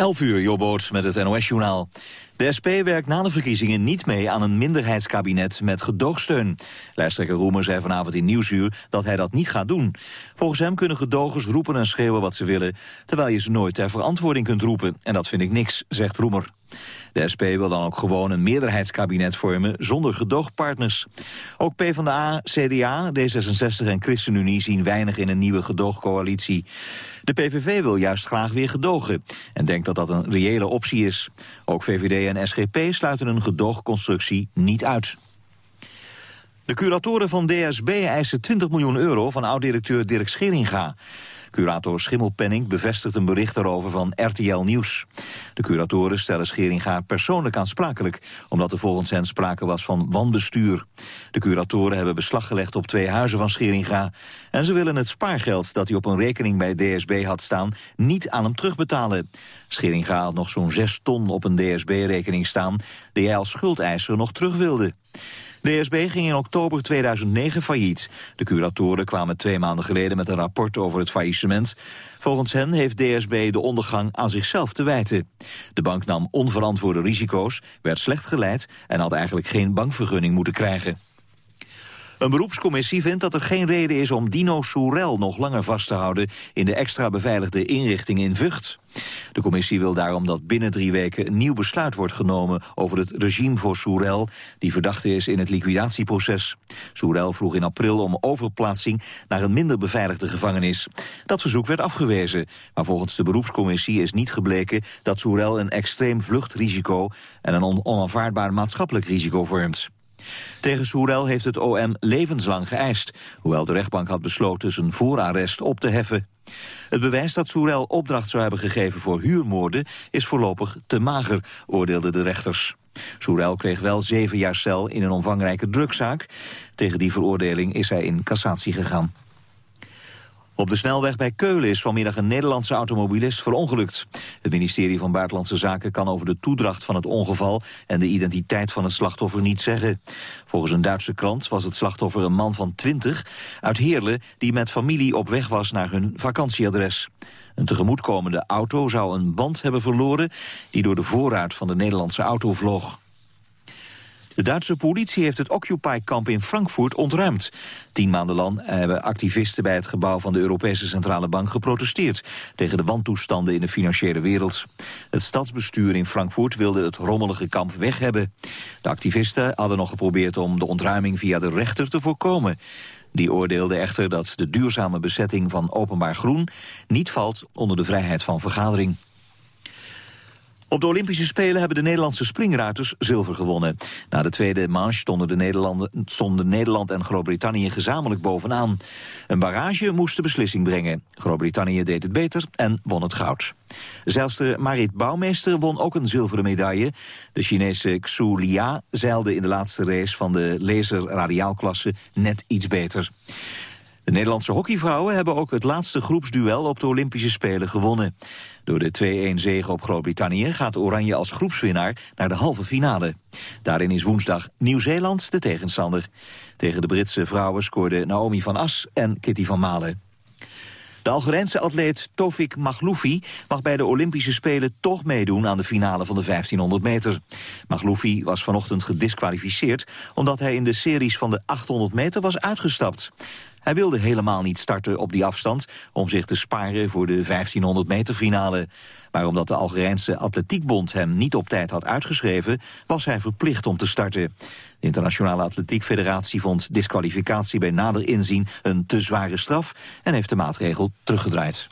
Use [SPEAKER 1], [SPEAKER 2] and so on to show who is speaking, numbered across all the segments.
[SPEAKER 1] 11 uur, Jobboot met het NOS-journaal. De SP werkt na de verkiezingen niet mee aan een minderheidskabinet met gedoogsteun. Lijsttrekker Roemer zei vanavond in Nieuwsuur dat hij dat niet gaat doen. Volgens hem kunnen gedogers roepen en schreeuwen wat ze willen... terwijl je ze nooit ter verantwoording kunt roepen. En dat vind ik niks, zegt Roemer. De SP wil dan ook gewoon een meerderheidskabinet vormen zonder gedoogpartners. Ook PvdA, CDA, D66 en ChristenUnie zien weinig in een nieuwe gedoogcoalitie. De PVV wil juist graag weer gedogen en denkt dat dat een reële optie is. Ook VVD en SGP sluiten een gedoogconstructie niet uit. De curatoren van DSB eisen 20 miljoen euro van oud-directeur Dirk Scheringa. Curator Schimmelpenning bevestigt een bericht daarover van RTL Nieuws. De curatoren stellen Scheringa persoonlijk aansprakelijk... omdat er volgens hen sprake was van wanbestuur. De curatoren hebben beslag gelegd op twee huizen van Scheringa... en ze willen het spaargeld dat hij op een rekening bij DSB had staan... niet aan hem terugbetalen. Scheringa had nog zo'n 6 ton op een DSB-rekening staan... die hij als schuldeiser nog terug wilde. DSB ging in oktober 2009 failliet. De curatoren kwamen twee maanden geleden met een rapport over het faillissement. Volgens hen heeft DSB de ondergang aan zichzelf te wijten. De bank nam onverantwoorde risico's, werd slecht geleid... en had eigenlijk geen bankvergunning moeten krijgen. Een beroepscommissie vindt dat er geen reden is om Dino Soerel nog langer vast te houden in de extra beveiligde inrichting in Vught. De commissie wil daarom dat binnen drie weken een nieuw besluit wordt genomen over het regime voor Soerel, die verdachte is in het liquidatieproces. Soerel vroeg in april om overplaatsing naar een minder beveiligde gevangenis. Dat verzoek werd afgewezen, maar volgens de beroepscommissie is niet gebleken dat Soerel een extreem vluchtrisico en een onaanvaardbaar maatschappelijk risico vormt. Tegen Soerel heeft het OM levenslang geëist, hoewel de rechtbank had besloten zijn voorarrest op te heffen. Het bewijs dat Soerel opdracht zou hebben gegeven voor huurmoorden is voorlopig te mager, oordeelden de rechters. Soerel kreeg wel zeven jaar cel in een omvangrijke drugzaak. Tegen die veroordeling is hij in cassatie gegaan. Op de snelweg bij Keulen is vanmiddag een Nederlandse automobilist verongelukt. Het ministerie van Buitenlandse Zaken kan over de toedracht van het ongeval en de identiteit van het slachtoffer niet zeggen. Volgens een Duitse krant was het slachtoffer een man van 20 uit Heerlen die met familie op weg was naar hun vakantieadres. Een tegemoetkomende auto zou een band hebben verloren die door de voorruit van de Nederlandse auto vloog. De Duitse politie heeft het Occupy-kamp in Frankfurt ontruimd. Tien maanden lang hebben activisten bij het gebouw van de Europese Centrale Bank geprotesteerd tegen de wantoestanden in de financiële wereld. Het stadsbestuur in Frankfurt wilde het rommelige kamp weg hebben. De activisten hadden nog geprobeerd om de ontruiming via de rechter te voorkomen. Die oordeelde echter dat de duurzame bezetting van openbaar groen niet valt onder de vrijheid van vergadering. Op de Olympische Spelen hebben de Nederlandse springruiters zilver gewonnen. Na de tweede manche stonden, de Nederlanden, stonden Nederland en Groot-Brittannië gezamenlijk bovenaan. Een barrage moest de beslissing brengen. Groot-Brittannië deed het beter en won het goud. Zeilster Marit Bouwmeester won ook een zilveren medaille. De Chinese Xu Lia zeilde in de laatste race van de laser-radiaalklasse net iets beter. De Nederlandse hockeyvrouwen hebben ook het laatste groepsduel op de Olympische Spelen gewonnen. Door de 2-1 zege op Groot-Brittannië gaat Oranje als groepswinnaar naar de halve finale. Daarin is woensdag Nieuw-Zeeland de tegenstander. Tegen de Britse vrouwen scoorden Naomi van As en Kitty van Malen. De Algerijnse atleet Tofik Magloufi mag bij de Olympische Spelen toch meedoen aan de finale van de 1500 meter. Magloufi was vanochtend gedisqualificeerd omdat hij in de series van de 800 meter was uitgestapt. Hij wilde helemaal niet starten op die afstand... om zich te sparen voor de 1500 meter finale. Maar omdat de Algerijnse Atletiekbond hem niet op tijd had uitgeschreven... was hij verplicht om te starten. De Internationale Atletiek Federatie vond disqualificatie bij nader inzien... een te zware straf en heeft de maatregel teruggedraaid.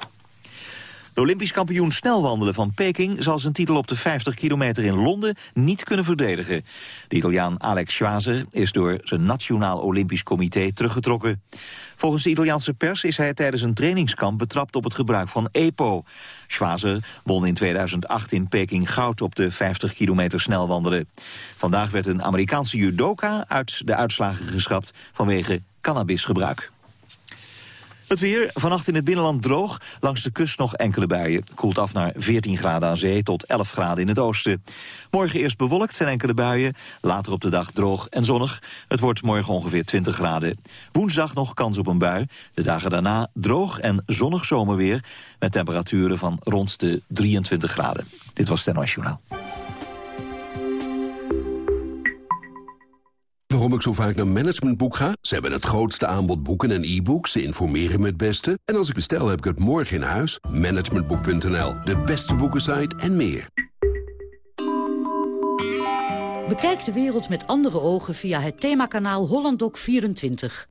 [SPEAKER 1] De Olympisch kampioen snelwandelen van Peking zal zijn titel op de 50 kilometer in Londen niet kunnen verdedigen. De Italiaan Alex Schwazer is door zijn Nationaal Olympisch Comité teruggetrokken. Volgens de Italiaanse pers is hij tijdens een trainingskamp betrapt op het gebruik van EPO. Schwazer won in 2008 in Peking goud op de 50 kilometer snelwandelen. Vandaag werd een Amerikaanse judoka uit de uitslagen geschrapt vanwege cannabisgebruik. Het weer, vannacht in het binnenland droog, langs de kust nog enkele buien. Koelt af naar 14 graden aan zee tot 11 graden in het oosten. Morgen eerst bewolkt zijn enkele buien, later op de dag droog en zonnig. Het wordt morgen ongeveer 20 graden. Woensdag nog kans op een bui, de dagen daarna droog en zonnig zomerweer... met temperaturen van rond de 23 graden. Dit was het NOS
[SPEAKER 2] Waarom ik zo vaak naar Managementboek ga? Ze hebben het grootste aanbod boeken en e-books. Ze informeren me het beste. En als ik bestel, heb ik het morgen in huis. Managementboek.nl, de beste boekensite en meer.
[SPEAKER 3] Bekijk de wereld met andere ogen via het themakanaal HollandDoc24.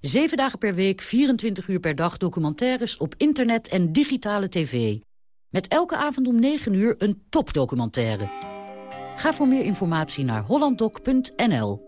[SPEAKER 3] Zeven dagen per week, 24 uur per dag documentaires op internet en digitale tv. Met elke avond om 9 uur een topdocumentaire. Ga voor meer informatie naar hollanddoc.nl.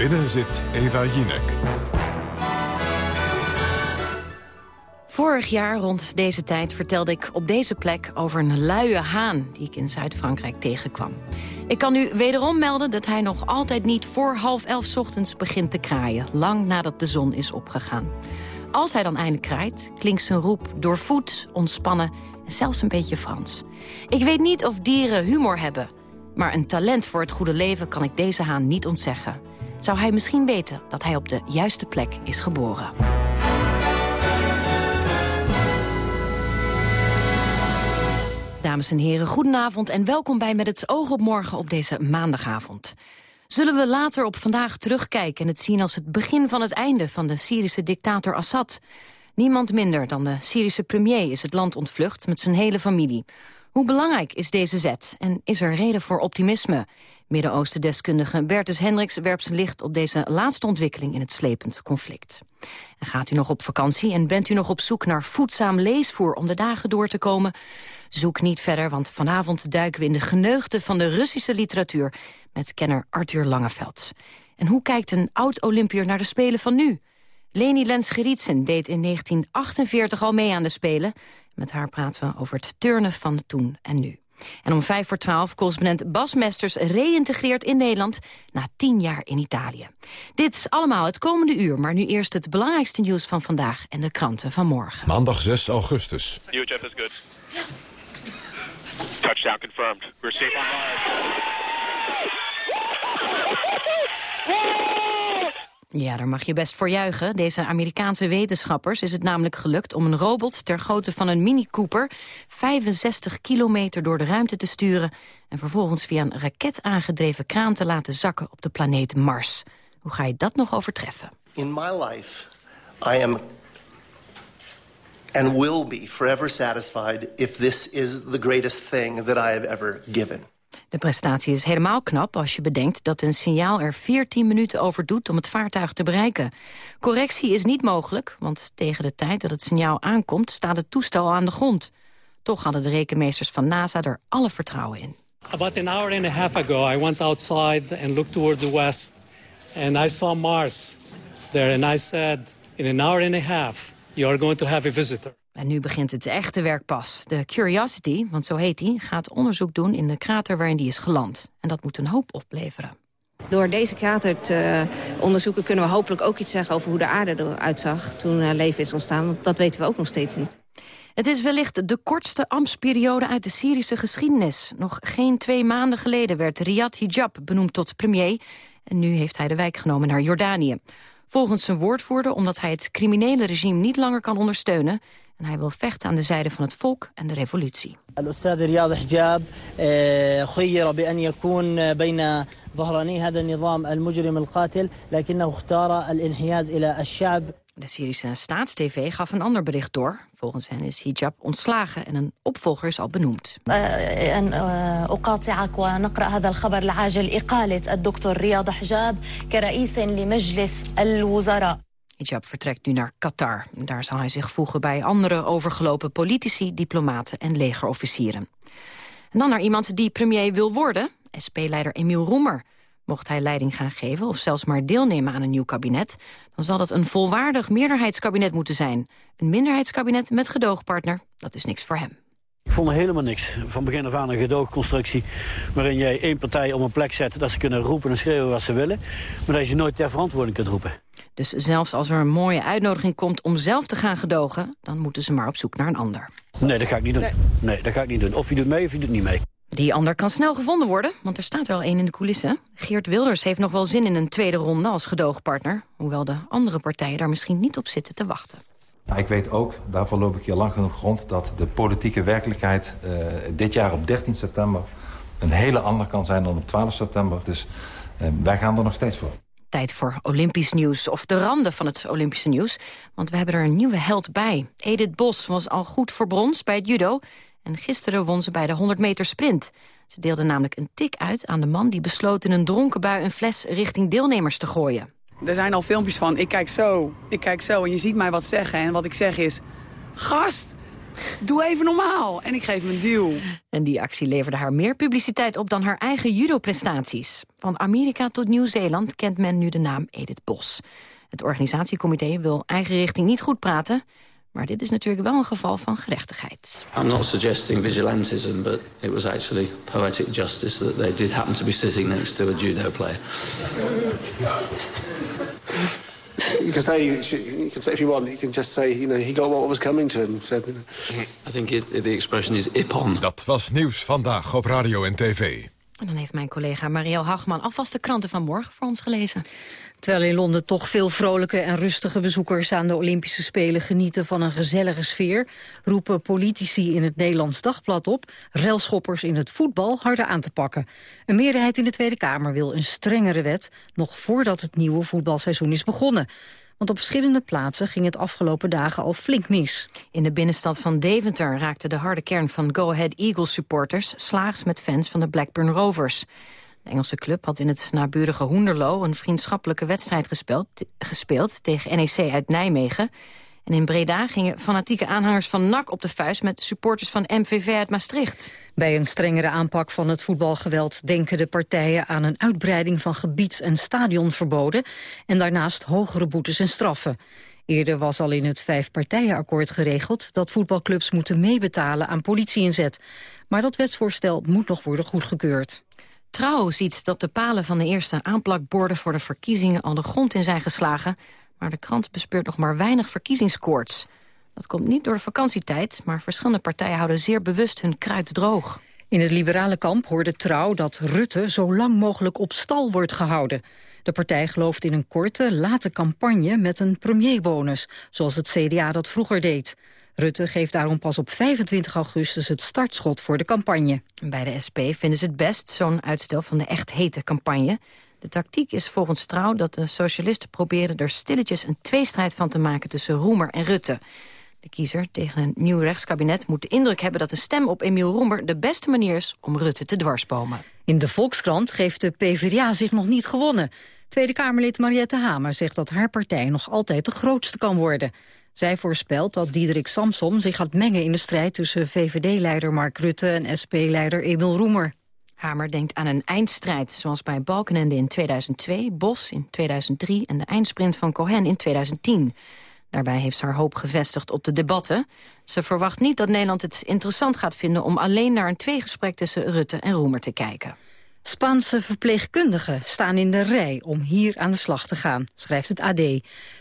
[SPEAKER 4] Binnen zit Eva Jinek.
[SPEAKER 5] Vorig jaar rond deze tijd vertelde ik op deze plek over een luie haan... die ik in Zuid-Frankrijk tegenkwam. Ik kan u wederom melden dat hij nog altijd niet voor half elf ochtends begint te kraaien. Lang nadat de zon is opgegaan. Als hij dan eindelijk kraait, klinkt zijn roep doorvoed, ontspannen en zelfs een beetje Frans. Ik weet niet of dieren humor hebben, maar een talent voor het goede leven kan ik deze haan niet ontzeggen. Zou hij misschien weten dat hij op de juiste plek is geboren? Dames en heren, goedenavond en welkom bij Met het oog op morgen op deze maandagavond. Zullen we later op vandaag terugkijken en het zien als het begin van het einde van de Syrische dictator Assad? Niemand minder dan de Syrische premier is het land ontvlucht met zijn hele familie. Hoe belangrijk is deze zet en is er reden voor optimisme? Midden-Oosten-deskundige Bertus Hendricks werpt zijn licht op deze laatste ontwikkeling in het slepend conflict. En gaat u nog op vakantie en bent u nog op zoek naar voedzaam leesvoer om de dagen door te komen? Zoek niet verder, want vanavond duiken we in de geneugten van de Russische literatuur met kenner Arthur Langeveld. En hoe kijkt een oud-Olympier naar de Spelen van nu? Leni Lens-Gerritsen deed in 1948 al mee aan de Spelen. Met haar praten we over het turnen van toen en nu. En om vijf voor twaalf correspondent Bas Mesters reïntegreert in Nederland na tien jaar in Italië. Dit is allemaal het komende uur, maar nu eerst het belangrijkste nieuws van vandaag en de kranten van morgen.
[SPEAKER 4] Maandag 6 augustus.
[SPEAKER 6] UHF is good. Touchdown confirmed. We're safe on
[SPEAKER 5] Ja, daar mag je best voor juichen. Deze Amerikaanse wetenschappers is het namelijk gelukt om een robot ter grootte van een Mini Cooper 65 kilometer door de ruimte te sturen en vervolgens via een raket aangedreven kraan te laten zakken op de planeet Mars. Hoe ga je dat nog overtreffen?
[SPEAKER 7] In my life, I am and will be forever satisfied if this is the greatest thing that I have ever given.
[SPEAKER 5] De prestatie is helemaal knap als je bedenkt dat een signaal er 14 minuten over doet om het vaartuig te bereiken. Correctie is niet mogelijk, want tegen de tijd dat het signaal aankomt staat het toestel aan de grond. Toch hadden de rekenmeesters van NASA er alle vertrouwen in.
[SPEAKER 8] About an hour and a half ago I went outside and looked toward the west and I saw Mars there and I said in an hour and a half you are going to have a visitor.
[SPEAKER 5] En nu begint het echte werk pas. De Curiosity, want zo heet hij, gaat onderzoek doen in de krater waarin die is geland. En dat moet een hoop opleveren.
[SPEAKER 9] Door deze krater te onderzoeken kunnen we hopelijk ook iets zeggen over hoe de aarde eruit zag toen leven is ontstaan. Want dat weten we ook nog steeds niet.
[SPEAKER 5] Het is wellicht de kortste ambtsperiode uit de Syrische geschiedenis. Nog geen twee maanden geleden werd Riyad Hijab benoemd tot premier. En nu heeft hij de wijk genomen naar Jordanië. Volgens zijn woordvoerder omdat hij het criminele regime niet langer kan ondersteunen. En hij wil vechten aan de zijde van het volk en de revolutie. De Syrische Staatstv gaf een ander bericht door. Volgens hen is hijab ontslagen en een opvolger is al benoemd. Hijab vertrekt nu naar Qatar. Daar zal hij zich voegen bij andere overgelopen politici, diplomaten en legerofficieren. En dan naar iemand die premier wil worden, SP-leider Emiel Roemer. Mocht hij leiding gaan geven of zelfs maar deelnemen aan een nieuw kabinet... dan zal dat een volwaardig meerderheidskabinet moeten zijn. Een minderheidskabinet met gedoogpartner, dat is niks voor hem.
[SPEAKER 10] Ik vond helemaal niks. Van begin af aan een gedoogconstructie... waarin jij één partij op een plek zet dat ze kunnen roepen en schreeuwen wat ze willen... maar dat je nooit ter verantwoording kunt roepen.
[SPEAKER 5] Dus zelfs als er een mooie uitnodiging komt om zelf te gaan gedogen... dan moeten ze maar op zoek naar een ander.
[SPEAKER 10] Nee, dat ga ik niet doen. Nee, dat ga ik niet doen. Of je doet mee of je doet niet mee.
[SPEAKER 5] Die ander kan snel gevonden worden, want er staat er al één in de coulissen. Geert Wilders heeft nog wel zin in een tweede ronde als gedoogpartner... hoewel de andere partijen daar misschien niet op zitten te wachten.
[SPEAKER 11] Nou, ik weet ook, daarvoor loop ik hier lang genoeg rond... dat de politieke werkelijkheid uh, dit jaar op 13 september... een hele andere kan zijn dan op 12 september. Dus uh, wij gaan er nog steeds voor.
[SPEAKER 5] Tijd voor Olympisch nieuws, of de randen van het Olympische nieuws. Want we hebben er een nieuwe held bij. Edith Bos was al goed voor brons bij het judo... en gisteren won ze bij de 100 meter sprint. Ze deelde namelijk een tik uit aan de man die besloot... in een dronken bui een fles richting deelnemers te gooien.
[SPEAKER 12] Er zijn al filmpjes van, ik kijk zo, ik kijk zo... en je ziet mij wat zeggen en wat ik zeg is... Gast, doe even normaal. En ik geef hem een duw.
[SPEAKER 5] En die actie leverde haar meer publiciteit op dan haar eigen judo-prestaties. Van Amerika tot Nieuw-Zeeland kent men nu de naam Edith Bos. Het organisatiecomité wil eigen richting niet goed praten... maar dit is natuurlijk wel een geval van gerechtigheid.
[SPEAKER 13] I'm not suggesting vigilantism, but it was actually poetic justice... that they did happen to be sitting next to a judo player.
[SPEAKER 14] You can say, you can say if you want, you can just say, you know, he got what was coming to him. So, you know.
[SPEAKER 13] I think it, the expression is ippon.
[SPEAKER 4] Dat was nieuws vandaag op radio en tv.
[SPEAKER 5] En dan heeft mijn collega Marielle Hagman alvast de kranten van morgen voor ons gelezen.
[SPEAKER 3] Terwijl in Londen toch veel vrolijke en rustige bezoekers aan de Olympische Spelen genieten van een gezellige sfeer, roepen politici in het Nederlands Dagblad op relschoppers in het voetbal harder aan te pakken. Een meerderheid in de Tweede Kamer wil een strengere wet, nog voordat het nieuwe voetbalseizoen is begonnen. Want op verschillende plaatsen ging het afgelopen dagen al flink mis.
[SPEAKER 5] In de binnenstad van Deventer raakte de harde kern van Go Ahead Eagles supporters slaags met fans van de Blackburn Rovers. Engelse club had in het naburige Hoenderlo een vriendschappelijke wedstrijd gespeeld, gespeeld tegen NEC uit Nijmegen. En in Breda gingen fanatieke aanhangers van NAC op de vuist met supporters van MVV uit Maastricht.
[SPEAKER 3] Bij een strengere aanpak van het voetbalgeweld denken de partijen aan een uitbreiding van gebieds- en stadionverboden en daarnaast hogere boetes en straffen. Eerder was al in het vijfpartijenakkoord geregeld dat voetbalclubs moeten meebetalen aan politieinzet. Maar dat wetsvoorstel moet nog worden goedgekeurd.
[SPEAKER 5] Trouw ziet dat de palen van de eerste aanplakborden voor de verkiezingen al de grond in zijn geslagen, maar de krant bespeurt nog maar weinig verkiezingskoorts. Dat komt niet door de vakantietijd, maar verschillende partijen houden zeer bewust hun kruid droog.
[SPEAKER 3] In het liberale kamp hoorde Trouw dat Rutte zo lang mogelijk op stal wordt gehouden. De partij gelooft in een korte, late campagne met een premierbonus, zoals het CDA dat vroeger deed. Rutte geeft daarom pas op 25 augustus het startschot voor de campagne.
[SPEAKER 5] Bij de SP vinden ze het best, zo'n uitstel van de echt hete campagne. De tactiek is volgens Trouw dat de socialisten proberen er stilletjes een tweestrijd van te maken tussen Roemer en Rutte. De kiezer tegen een nieuw rechtskabinet moet de indruk hebben dat een stem op Emiel Roemer de beste manier is om Rutte te dwarsbomen.
[SPEAKER 3] In de Volkskrant geeft de PvdA zich nog niet gewonnen. Tweede Kamerlid Mariette Hamer zegt dat haar partij nog altijd de grootste kan worden. Zij voorspelt dat Diederik Samsom zich gaat mengen in de strijd tussen VVD-leider Mark Rutte en SP-leider Emil Roemer.
[SPEAKER 5] Hamer denkt aan een eindstrijd, zoals bij Balkenende in 2002, Bos in 2003 en de eindsprint van Cohen in 2010. Daarbij heeft ze haar hoop gevestigd op de debatten. Ze verwacht niet dat Nederland het interessant gaat vinden om alleen naar een tweegesprek tussen Rutte en Roemer te kijken.
[SPEAKER 3] Spaanse verpleegkundigen staan in de rij om hier aan de slag te gaan, schrijft het AD.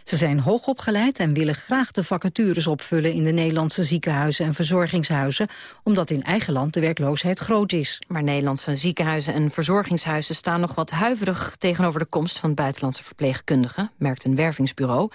[SPEAKER 3] Ze zijn hoogopgeleid en willen graag de vacatures opvullen in de Nederlandse ziekenhuizen en verzorgingshuizen, omdat in eigen land de werkloosheid groot is.
[SPEAKER 5] Maar Nederlandse ziekenhuizen en verzorgingshuizen staan nog wat huiverig tegenover de komst van buitenlandse verpleegkundigen, merkt een wervingsbureau.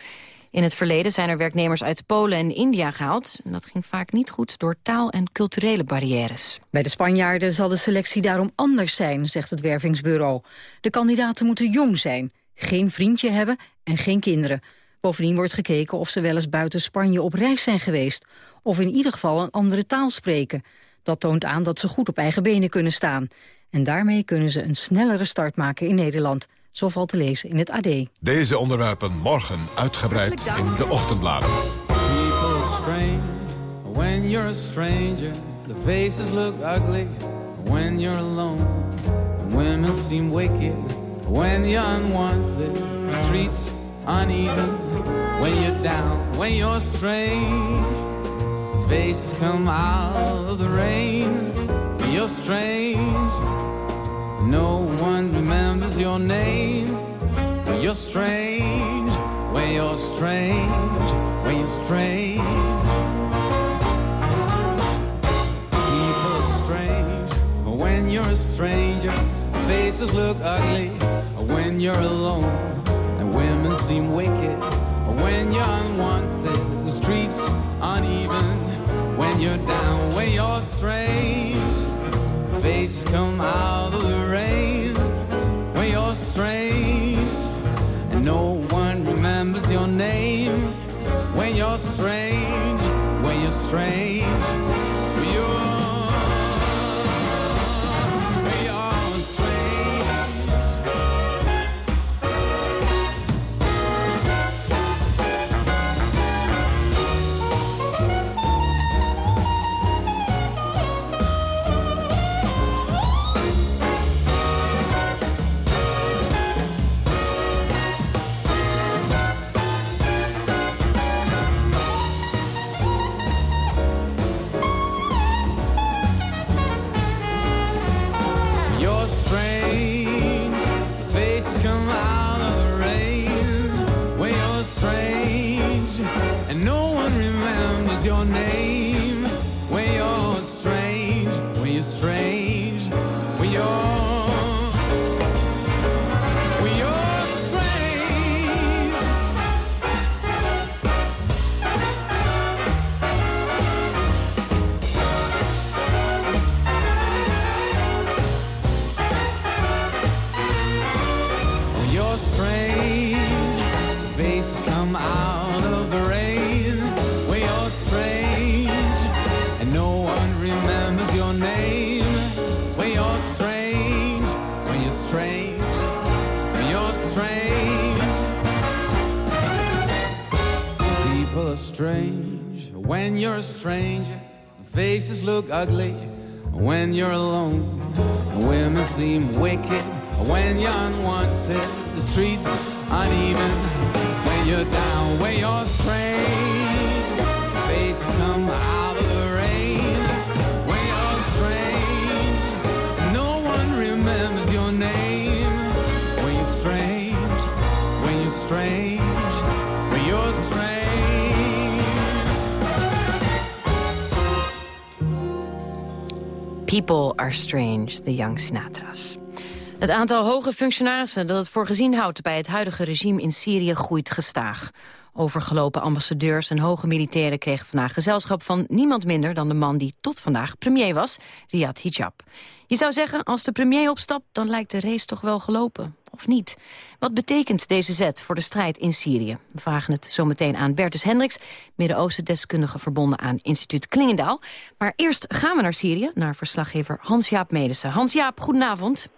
[SPEAKER 5] In het verleden zijn er werknemers uit Polen en India gehaald. En dat ging vaak niet goed door taal- en culturele barrières.
[SPEAKER 3] Bij de Spanjaarden zal de selectie daarom anders zijn, zegt het wervingsbureau. De kandidaten moeten jong zijn, geen vriendje hebben en geen kinderen.
[SPEAKER 5] Bovendien wordt gekeken of ze wel eens buiten Spanje op reis zijn geweest... of in ieder geval een andere taal spreken. Dat toont aan dat ze goed op eigen benen kunnen staan. En daarmee kunnen ze een snellere start maken in Nederland. Zo valt te lezen in het AD.
[SPEAKER 4] Deze onderwerpen morgen uitgebreid in de ochtendbladen.
[SPEAKER 15] People strange when you're a stranger. The faces look ugly when you're alone. Women seem wicked when you're unwanted. The streets uneven when you're down, when you're strange. Faces come out of the rain. You're strange. No one remembers your name. When you're strange. When you're strange. When you're strange. People are strange. When you're a stranger. Faces look ugly. When you're alone. And women seem wicked. When you're unwanted. The streets uneven. When you're down. When you're strange faces come out of the strange look ugly when you're alone. Women seem wicked when you're unwanted. The streets uneven when you're down. When you're strange, faces come out
[SPEAKER 5] People are strange, de Young Sinatra's. Het aantal hoge functionarissen dat het voor gezien houdt bij het huidige regime in Syrië groeit gestaag. Overgelopen ambassadeurs en hoge militairen kregen vandaag gezelschap van niemand minder dan de man die tot vandaag premier was, Riyad Hijab. Je zou zeggen, als de premier opstapt, dan lijkt de race toch wel gelopen. Of niet? Wat betekent deze zet voor de strijd in Syrië? We vragen het zometeen aan Bertus Hendricks, Midden-Oosten-deskundige verbonden aan instituut Klingendaal. Maar eerst gaan we naar Syrië, naar verslaggever Hans-Jaap Medersen. Hans-Jaap, goedenavond.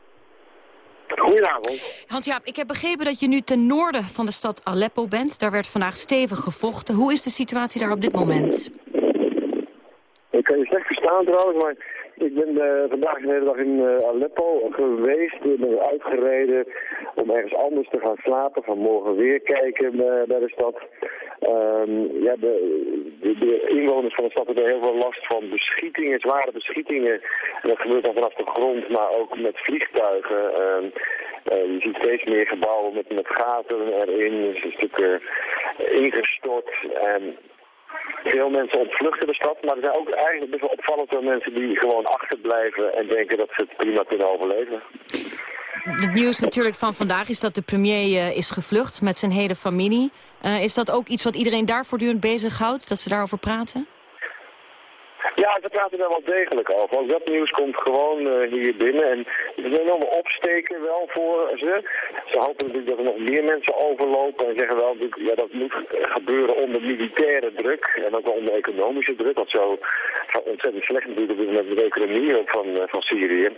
[SPEAKER 16] Goedenavond.
[SPEAKER 5] Hans-Jaap, ik heb begrepen dat je nu ten noorden van de stad Aleppo bent. Daar werd vandaag stevig gevochten. Hoe is de situatie daar op dit moment?
[SPEAKER 16] Ik kan je slecht verstaan trouwens, maar ik ben eh, vandaag de hele dag in eh, Aleppo geweest. Ik ben uitgereden om ergens anders te gaan slapen. Vanmorgen weer kijken eh, bij de stad. Ehm, de, de, inwoners van de stad hebben heel veel last van beschietingen, zware beschietingen. En dat gebeurt dan vanaf de grond, maar ook met vliegtuigen. Ehm, eh, je ziet steeds meer gebouwen met, met gaten erin, dus een stuk ingestort. En veel mensen ontvluchten de stad, maar er zijn ook eigenlijk best wel opvallend veel mensen die gewoon achterblijven en denken dat ze het prima kunnen overleven.
[SPEAKER 5] Het nieuws natuurlijk van vandaag is dat de premier eh, is gevlucht met zijn hele familie. Eh, is dat ook iets wat iedereen daar voortdurend bezighoudt, dat ze daarover praten?
[SPEAKER 16] Ja, ze praten daar wel degelijk over. Ook dat nieuws komt gewoon uh, hier binnen. En het is een enorme opsteken wel voor ze. Ze hopen natuurlijk dat er nog meer mensen overlopen. En zeggen wel, ja, dat moet gebeuren onder militaire druk. En ook wel onder economische druk. Want zo ontzettend slecht natuurlijk met de economie van, van Syrië.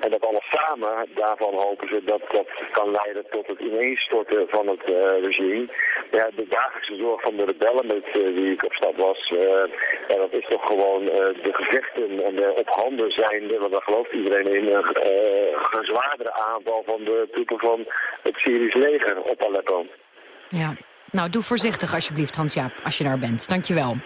[SPEAKER 16] En dat alles samen, daarvan hopen ze dat dat kan leiden tot het ineenstorten van het uh, regime. Ja, de dagelijkse zorg van de rebellen met wie ik op stap was, ja, dat is toch gewoon eh, de gevechten en de op handen zijnde, want daar gelooft iedereen in, een uh, zwaardere aanval van de troepen van het Syrisch leger op Aleppo.
[SPEAKER 5] Ja, nou doe voorzichtig alsjeblieft Hans-Jaap, als je daar bent. Dankjewel.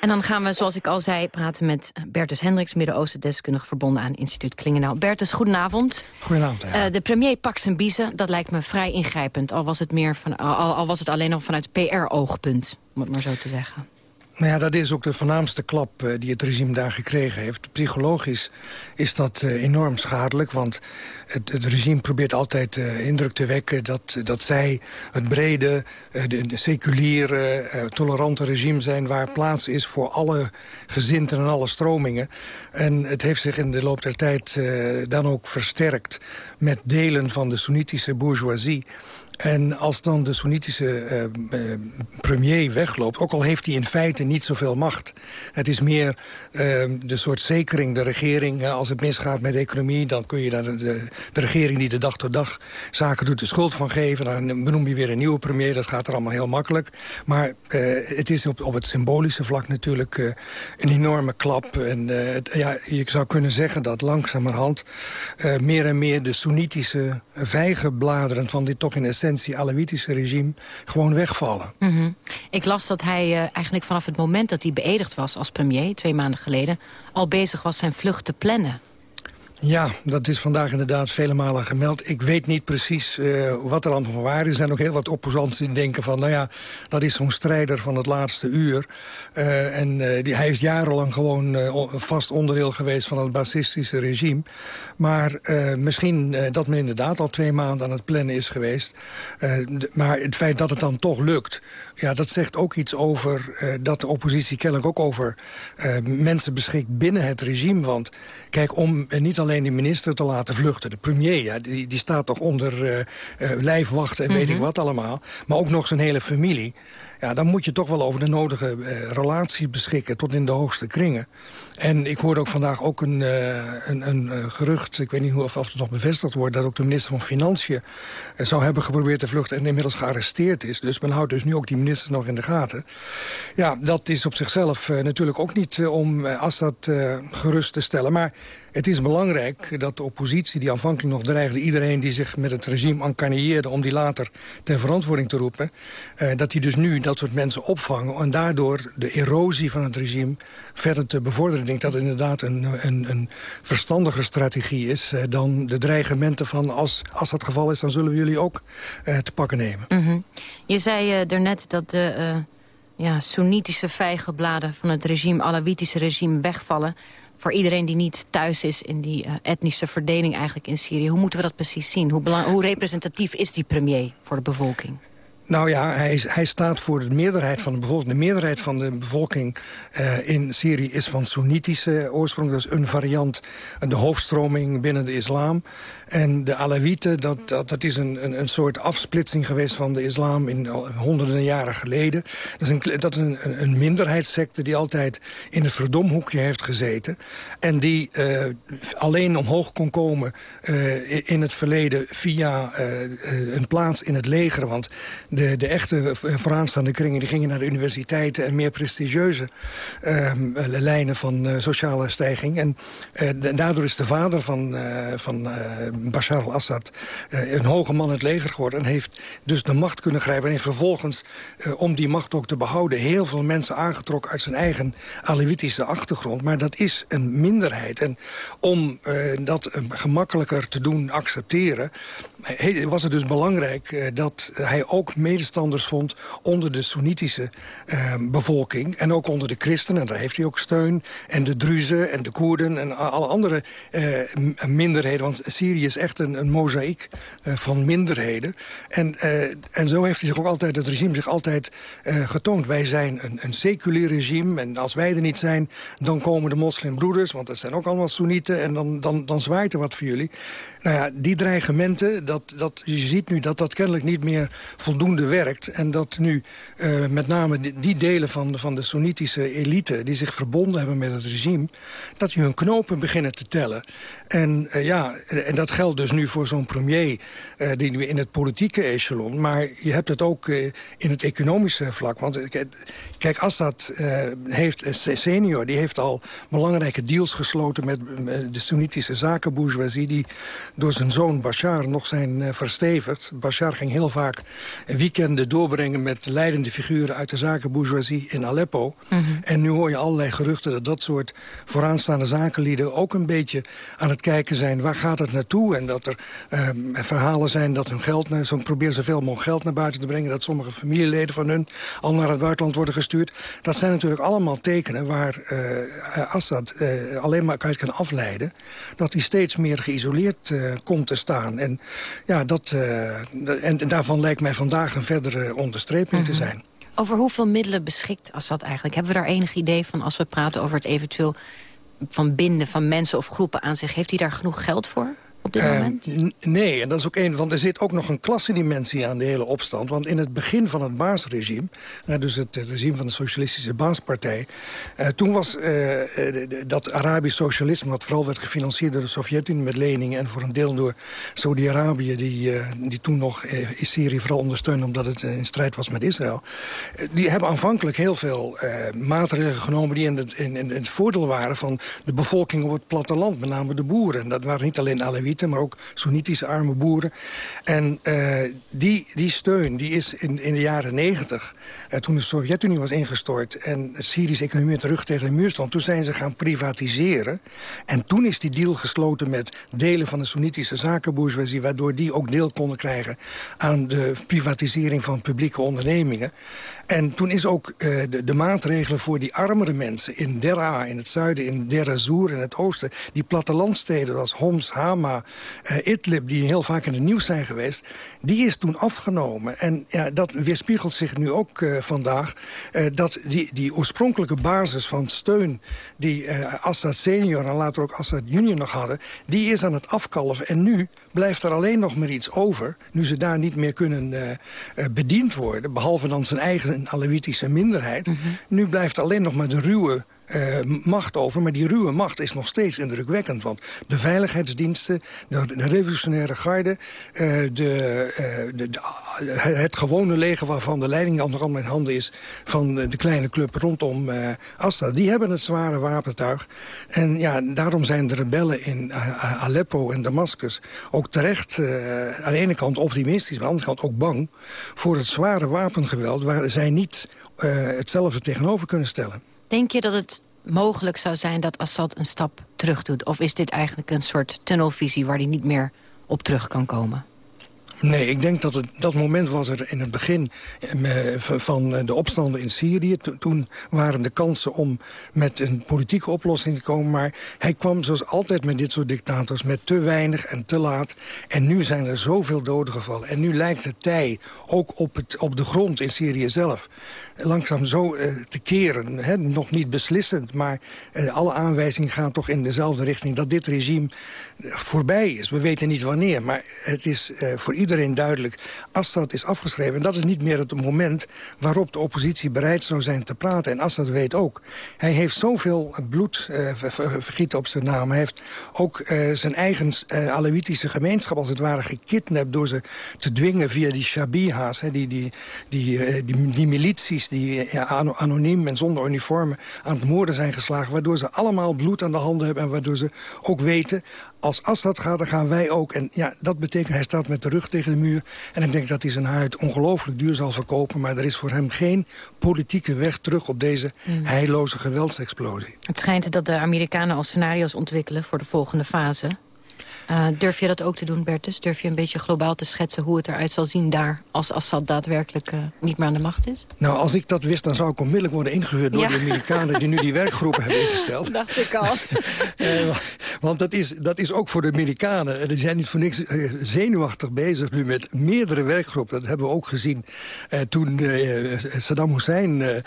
[SPEAKER 5] En dan gaan we, zoals ik al zei, praten met Bertus Hendricks... Midden-Oosten deskundige verbonden aan instituut Klingendaal. Bertus, goedenavond.
[SPEAKER 17] Goedenavond, ja.
[SPEAKER 5] uh, De premier pakt zijn biezen, dat lijkt me vrij ingrijpend. Al was het, meer van, al, al was het alleen al vanuit PR-oogpunt, om het maar zo te zeggen.
[SPEAKER 17] Nou ja, dat is ook de voornaamste klap uh, die het regime daar gekregen heeft. Psychologisch is dat uh, enorm schadelijk, want het, het regime probeert altijd uh, indruk te wekken... dat, dat zij het brede, de, de seculiere, tolerante regime zijn... waar plaats is voor alle gezinten en alle stromingen. En het heeft zich in de loop der tijd dan ook versterkt... met delen van de Soenitische bourgeoisie... En als dan de Soenitische uh, uh, premier wegloopt... ook al heeft hij in feite niet zoveel macht. Het is meer uh, de soort zekering, de regering... als het misgaat met de economie... dan kun je daar de, de, regering die de dag tot dag zaken doet... de schuld van geven. Dan benoem je weer een nieuwe premier. Dat gaat er allemaal heel makkelijk. Maar het is op, op het symbolische vlak natuurlijk een enorme klap. En ja, je zou kunnen zeggen dat langzamerhand... meer en meer de Soenitische vijgenbladeren van dit toch in essentie Alawitische regime gewoon wegvallen.
[SPEAKER 5] -hmm. Ik las dat hij uh, eigenlijk vanaf het moment dat hij beëdigd was als premier... twee maanden geleden, al bezig was zijn vlucht te plannen.
[SPEAKER 17] Ja, dat is vandaag inderdaad vele malen gemeld. Ik weet niet precies uh, wat er allemaal van waar is. Er zijn ook heel wat opposanten die denken van... nou ja, dat is zo'n strijder van het laatste uur. Uh, en uh, die, hij is jarenlang gewoon vast onderdeel geweest van het bassistische regime. Maar misschien dat men inderdaad al twee maanden aan het plannen is geweest. maar het feit dat het dan toch lukt... ja, dat zegt ook iets over dat de oppositie kennelijk ook over mensen beschikt binnen het regime. Want kijk, om niet alleen die minister te laten vluchten. De premier, ja, die, die staat toch onder lijfwachten en mm -hmm. weet ik wat allemaal. Maar ook nog zijn hele familie. Ja, dan moet je toch wel over de nodige relatie beschikken... tot in de hoogste kringen. En ik hoorde ook vandaag ook een, uh, een, een gerucht... ik weet niet hoe of, of het nog bevestigd wordt... dat ook de minister van Financiën uh, zou hebben geprobeerd te vluchten... en inmiddels gearresteerd is. Dus men houdt dus nu ook die ministers nog in de gaten. Ja, dat is op zichzelf natuurlijk ook niet om Assad gerust te stellen. Maar het is belangrijk dat de oppositie, die aanvankelijk nog dreigde... iedereen die zich met het regime encarnieerde... om die later ter verantwoording te roepen... Dat die dus nu dat soort mensen opvangen... en daardoor de erosie van het regime verder te bevorderen. Ik denk dat het inderdaad een, een, een verstandige strategie is... Uh, dan de dreigementen van als, als dat geval is... dan zullen we jullie ook uh, te pakken nemen.
[SPEAKER 5] -hmm. Je zei uh, daarnet dat de ja, Soenitische vijgenbladen van het regime... Alawitische regime wegvallen voor iedereen die niet thuis is in die etnische verdeling eigenlijk in Syrië. Hoe moeten we dat precies zien? Hoe, hoe representatief is die premier voor de bevolking?
[SPEAKER 17] Nou ja, hij, hij, staat voor de meerderheid van de bevolking. De meerderheid van de bevolking uh, in Syrië is van Soenitische oorsprong. Dat is een variant, de hoofdstroming binnen de islam. En de Alawieten, dat, dat, is een, een, een, soort afsplitsing geweest van de islam in honderden jaren geleden. Dat is, een, dat een, een minderheidssecte die altijd in het verdomhoekje heeft gezeten. En die uh, alleen omhoog kon komen uh, in, het verleden via uh, een plaats in het leger. Want de, de echte vooraanstaande kringen die gingen naar de universiteiten en meer prestigieuze lijnen van sociale stijging. En daardoor is de vader van, van Bashar al-Assad uh, een hoge man in het leger geworden... en heeft dus de macht kunnen grijpen. En heeft vervolgens, uh, om die macht ook te behouden... heel veel mensen aangetrokken uit zijn eigen Alevitische achtergrond. Maar dat is een minderheid. En om uh, dat gemakkelijker te doen accepteren... was het dus belangrijk dat hij ook medestanders vond onder de Soenitische bevolking. En ook onder de christenen, en daar heeft hij ook steun. En de Druzen en de Koerden en alle andere minderheden. Want Syrië is echt een, een mozaïek uh, van minderheden. En, en zo heeft hij zich ook altijd, het regime zich altijd getoond. Wij zijn een, een seculier regime en als wij er niet zijn... dan komen de moslimbroeders, want dat zijn ook allemaal Soenieten... en dan, dan, dan zwaait er wat voor jullie. Nou ja, die dreigementen, dat, dat, je ziet nu dat dat kennelijk niet meer voldoende werkt. En dat nu met name die, delen van, van de Soenitische elite... die zich verbonden hebben met het regime... dat die hun knopen beginnen te tellen. En uh, ja, en dat geldt dus nu voor zo'n premier... Uh, die nu in het politieke echelon... maar je hebt het ook in het economische vlak. Want kijk, Assad heeft, senior... die heeft al belangrijke deals gesloten met de Soenitische zakenbourgeoisie... die door zijn zoon Bashar nog zijn verstevigd. Bashar ging heel vaak weekenden doorbrengen met leidende figuren... uit de zakenbourgeoisie in Aleppo. Mm -hmm. En nu hoor je allerlei geruchten dat dat soort vooraanstaande zakenlieden... ook een beetje aan het kijken zijn, waar gaat het naartoe? En dat er uh, verhalen zijn dat hun geld... Zo proberen zoveel mogelijk geld naar buiten te brengen... dat sommige familieleden van hun al naar het buitenland worden gestuurd. Dat zijn natuurlijk allemaal tekenen waar uh, Assad alleen maar uit kan afleiden... dat hij steeds meer geïsoleerd uh, komt te staan. En, ja, dat, en daarvan lijkt mij vandaag een verdere onderstreping te
[SPEAKER 5] Mhm.
[SPEAKER 17] zijn.
[SPEAKER 5] Over hoeveel middelen beschikt Assad eigenlijk? Hebben we daar enig idee van als we praten over het eventueel van binden van mensen of groepen aan zich? Heeft hij daar genoeg geld voor? Op dit
[SPEAKER 17] Uh,
[SPEAKER 5] moment?
[SPEAKER 17] Nee, en dat is ook één, want er zit ook nog een klassendimensie aan de hele opstand. Want in het begin van het baasregime, dus het regime van de Socialistische Baaspartij... Uh, toen was dat Arabisch socialisme, wat vooral werd gefinancierd door de Sovjet-Unie met leningen... en voor een deel door Saudi-Arabië, die, die toen nog in Syrië vooral ondersteunde... omdat het in strijd was met Israël. die hebben aanvankelijk heel veel maatregelen genomen... die in het, in, in het voordeel waren van de bevolking op het platteland, met name de boeren. En dat waren niet alleen Maar ook Soenitische arme boeren. En uh, die, die steun die is in, in de jaren negentig, uh, toen de Sovjet-Unie was ingestort... en de Syrische economie terug tegen de muur stond... toen zijn ze gaan privatiseren. En toen is die deal gesloten met delen van de Soenitische zakenbourgeoisie... waardoor die ook deel konden krijgen aan de privatisering van publieke ondernemingen. En toen is ook uh, de, maatregelen voor die armere mensen... in Dera in het zuiden, in Der Azur in het oosten... die plattelandsteden zoals Homs, Hama, uh, Idlib... die heel vaak in het nieuws zijn geweest... die is toen afgenomen. En ja, dat weerspiegelt zich nu ook uh, vandaag... Uh, dat die, die oorspronkelijke basis van steun... die Assad senior en later ook Assad junior nog hadden... die is aan het afkalven. En nu blijft er alleen nog maar iets over... nu ze daar niet meer kunnen bediend worden... behalve dan zijn eigen Alewitische minderheid... Mm -hmm. nu blijft alleen nog maar de ruwe uh, macht over. Maar die ruwe macht is nog steeds indrukwekkend. Want de veiligheidsdiensten, de, de revolutionaire garde... De, uh, de, de, het gewone leger waarvan de leiding nog allemaal in handen is... van de kleine club rondom Assad... die hebben het zware wapentuig. En ja, daarom zijn de rebellen in Aleppo en Damascus ook terecht... aan de ene kant optimistisch, maar aan de andere kant ook bang... voor het zware wapengeweld waar zij niet hetzelfde tegenover kunnen stellen.
[SPEAKER 5] Denk je dat het mogelijk zou zijn dat Assad een stap terug doet? Of is dit eigenlijk een soort tunnelvisie waar hij niet meer op terug kan komen?
[SPEAKER 17] Nee, ik denk dat het, dat moment was er in het begin van de opstanden in Syrië. To, toen waren de kansen om met een politieke oplossing te komen. Maar hij kwam zoals altijd met dit soort dictators met te weinig en te laat. En nu zijn er zoveel doden gevallen. En nu lijkt het tij ook op, het, op de grond in Syrië zelf langzaam zo uh, te keren. Nog niet beslissend, maar alle aanwijzingen gaan toch in dezelfde richting... dat dit regime voorbij is. We weten niet wanneer, maar het is voor iedereen duidelijk... Assad is afgeschreven. En dat is niet meer het moment waarop de oppositie bereid zou zijn te praten. En Assad weet ook. Hij heeft zoveel bloed vergieten op zijn naam. Hij heeft ook zijn eigen Alawitische gemeenschap als het ware gekidnapt... door ze te dwingen via die Shabiha's, hè, die, die, die, die, milities die anoniem en zonder uniformen aan het moorden zijn geslagen... waardoor ze allemaal bloed aan de handen hebben... en waardoor ze ook weten, als Assad gaat, dan gaan wij ook. En ja, dat betekent, hij staat met de rug tegen de muur... en ik denk dat hij zijn huid ongelooflijk duur zal verkopen... maar er is voor hem geen politieke weg terug op deze mm. heilloze geweldsexplosie.
[SPEAKER 5] Het schijnt dat de Amerikanen al scenario's ontwikkelen voor de volgende fase. Uh, durf je dat ook te doen, Bertus? Durf je een beetje globaal te schetsen hoe het eruit zal zien daar... als Assad daadwerkelijk uh, niet meer aan de macht is?
[SPEAKER 17] Nou, als ik dat wist, dan zou ik onmiddellijk worden ingehuurd... door ja. de Amerikanen die nu die werkgroepen hebben ingesteld.
[SPEAKER 5] Dacht ik al.
[SPEAKER 17] uh, want dat is, dat is ook voor de Amerikanen. Die zijn niet voor niks zenuwachtig bezig nu met meerdere werkgroepen. Dat hebben we ook gezien toen Saddam Hussein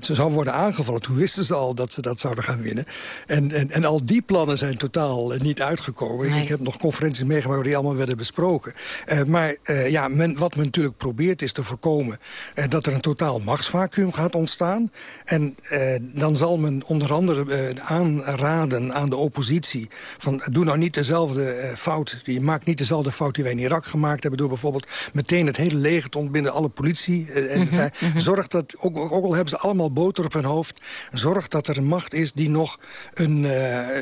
[SPEAKER 17] zou worden aangevallen. Toen wisten ze al dat ze dat zouden gaan winnen. En, en, en al die plannen zijn totaal niet uitgekomen. Nee. Ik heb nog conferenties meegemaakt waar die allemaal werden besproken. Uh, maar uh, ja, men, wat men natuurlijk probeert is te voorkomen... Uh, dat er een totaal machtsvacuum gaat ontstaan. En dan zal men onder andere aanraden aan de oppositie... van doe nou niet dezelfde fout, je maakt niet dezelfde fout die wij in Irak gemaakt hebben... door bijvoorbeeld meteen het hele leger te ontbinden, alle politie. en, mm -hmm, mm -hmm. Zorg dat, ook, ook al hebben ze allemaal boter op hun hoofd... zorg dat er een macht is die nog een,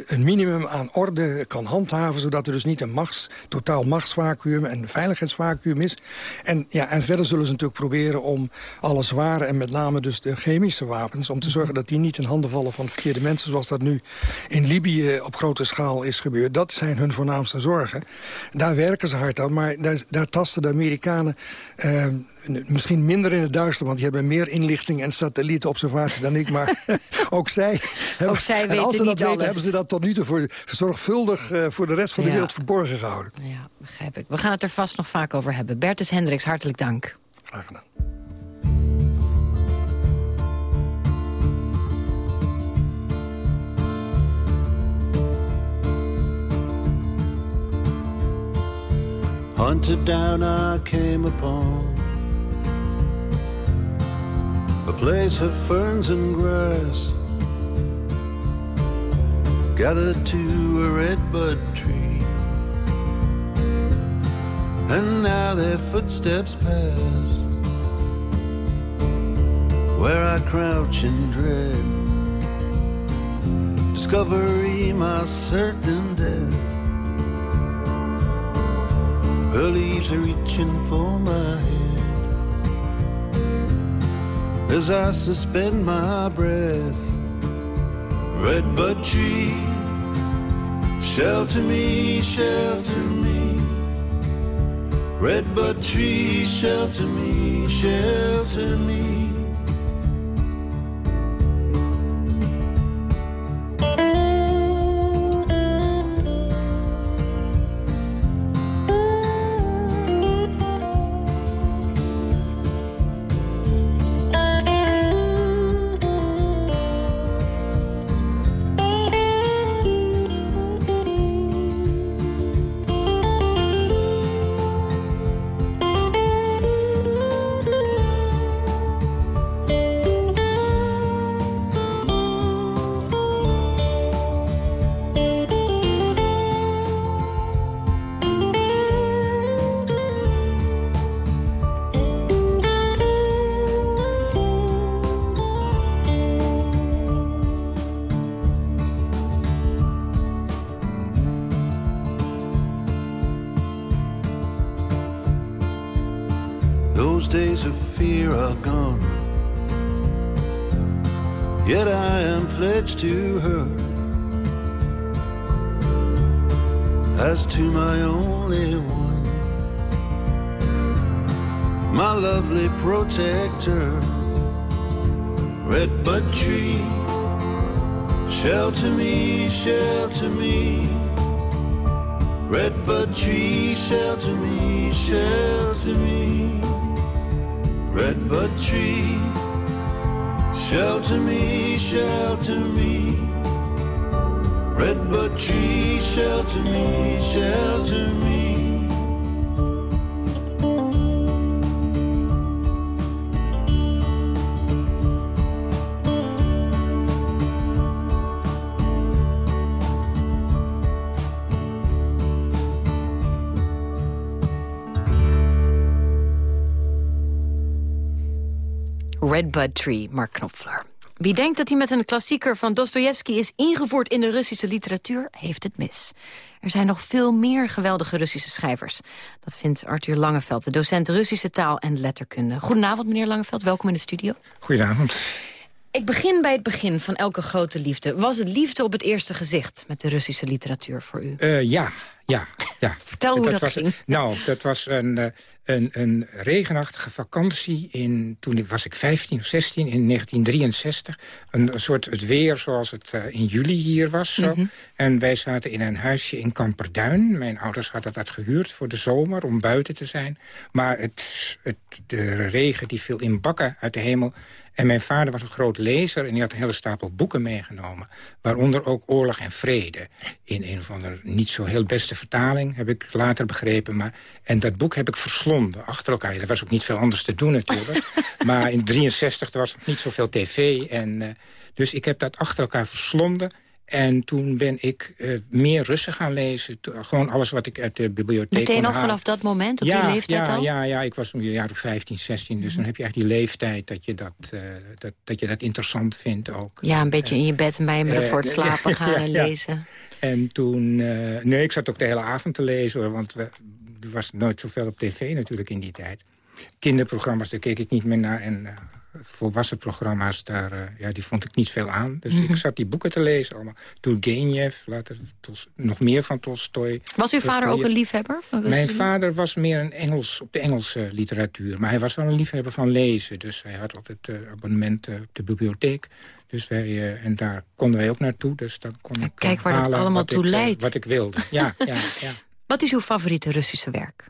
[SPEAKER 17] een minimum aan orde kan handhaven zodat er dus niet een machts, totaal machtsvacuum en veiligheidsvacuum is. En, ja, en verder zullen ze natuurlijk proberen om alle zware en met name dus de chemische wapens... om te zorgen dat die niet in handen vallen van verkeerde mensen... zoals dat nu in Libië op grote schaal is gebeurd. Dat zijn hun voornaamste zorgen. Daar werken ze hard aan, maar daar, tasten de Amerikanen... Eh, misschien minder in het duister, want die hebben meer inlichting en satellietobservatie dan ik. Maar ook zij hebben,
[SPEAKER 5] ook zij
[SPEAKER 17] en als ze dat weten,
[SPEAKER 5] alles.
[SPEAKER 17] hebben ze dat tot nu toe voor, zorgvuldig uh, voor de rest van de
[SPEAKER 5] ja.
[SPEAKER 17] wereld verborgen gehouden.
[SPEAKER 5] Ja, begrijp ik. We gaan het er vast nog vaak over hebben. Bertus Hendricks, hartelijk dank.
[SPEAKER 17] Graag gedaan.
[SPEAKER 18] Hunted down, I came upon place of ferns and grass, gathered to a redbud tree, and now their footsteps pass where I crouch in dread. Discovery, my certain death. Her leaves are reaching for my head as I suspend my breath. Redbud tree, shelter me, shelter me. Redbud tree, shelter me, shelter me. Redbud Tree,
[SPEAKER 5] Mark Knopfler. Wie denkt dat hij met een klassieker van Dostoevsky is ingevoerd in de Russische literatuur, heeft het mis. Er zijn nog veel meer geweldige Russische schrijvers. Dat vindt Arthur Langeveld, de docent Russische taal en letterkunde. Goedenavond, meneer Langeveld. Welkom in de studio.
[SPEAKER 19] Goedenavond.
[SPEAKER 5] Ik begin bij het begin van elke grote liefde. Was het liefde op het eerste gezicht met de Russische literatuur voor u?
[SPEAKER 20] Uh, ja, ja, ja.
[SPEAKER 5] Vertel hoe dat, ging.
[SPEAKER 20] Nou, dat was een, uh, een, een regenachtige vakantie. In, toen was ik 15 of 16, in 1963. Een, een soort het weer zoals het uh, in juli hier was. Zo.
[SPEAKER 5] Mhm.
[SPEAKER 20] Mm -hmm. En wij zaten in een huisje in Kamperduin. Mijn ouders hadden dat gehuurd voor de zomer om buiten te zijn. Maar het, het, de regen die viel in bakken uit de hemel. En mijn vader was een groot lezer en die had een hele stapel boeken meegenomen. Waaronder ook Oorlog en Vrede. In een of andere niet zo heel beste vertaling, heb ik later begrepen. Maar, en dat boek heb ik verslonden, achter elkaar. Er was ook niet veel anders te doen natuurlijk. maar in 63 er was nog niet zoveel tv. En, uh, dus ik heb dat achter elkaar verslonden. En toen ben ik uh, meer Russen gaan lezen. Gewoon alles wat ik uit de bibliotheek
[SPEAKER 5] Meteen al vanaf dat moment, op
[SPEAKER 20] ja,
[SPEAKER 5] die leeftijd
[SPEAKER 20] ja,
[SPEAKER 5] al?
[SPEAKER 20] Ja, ja, ik was toen een jaar of 15, 16. Dus dan heb je echt die leeftijd dat je dat, uh, dat, dat, je dat interessant vindt ook.
[SPEAKER 5] Ja, een beetje in je bed en bij je
[SPEAKER 20] Eh,
[SPEAKER 5] voor het slapen gaan en lezen.
[SPEAKER 20] En toen... Nee, ik zat ook de hele avond te lezen, hoor, want we, er was nooit zoveel op tv natuurlijk in die tijd. Kinderprogramma's, daar keek ik niet meer naar. En volwassen programma's, daar, uh, ja, die vond ik niet veel aan. Dus
[SPEAKER 5] Mhm.
[SPEAKER 20] ik zat die boeken te lezen allemaal. Turgenev, later Tols, nog meer van Tolstoy.
[SPEAKER 5] Was uw vader ook een liefhebber? Van
[SPEAKER 20] Mijn vader was meer een Engels, op de Engelse literatuur. Maar hij was wel een liefhebber van lezen. Dus hij had altijd uh, abonnementen op de bibliotheek. Dus wij, uh, en daar konden wij ook naartoe. Dus dan kon ik
[SPEAKER 5] Kijk waar dat allemaal
[SPEAKER 20] wat
[SPEAKER 5] toe
[SPEAKER 20] ik, uh,
[SPEAKER 5] leidt.
[SPEAKER 20] wat ik wilde. Ja, ja, ja.
[SPEAKER 5] Wat is uw favoriete Russische werk?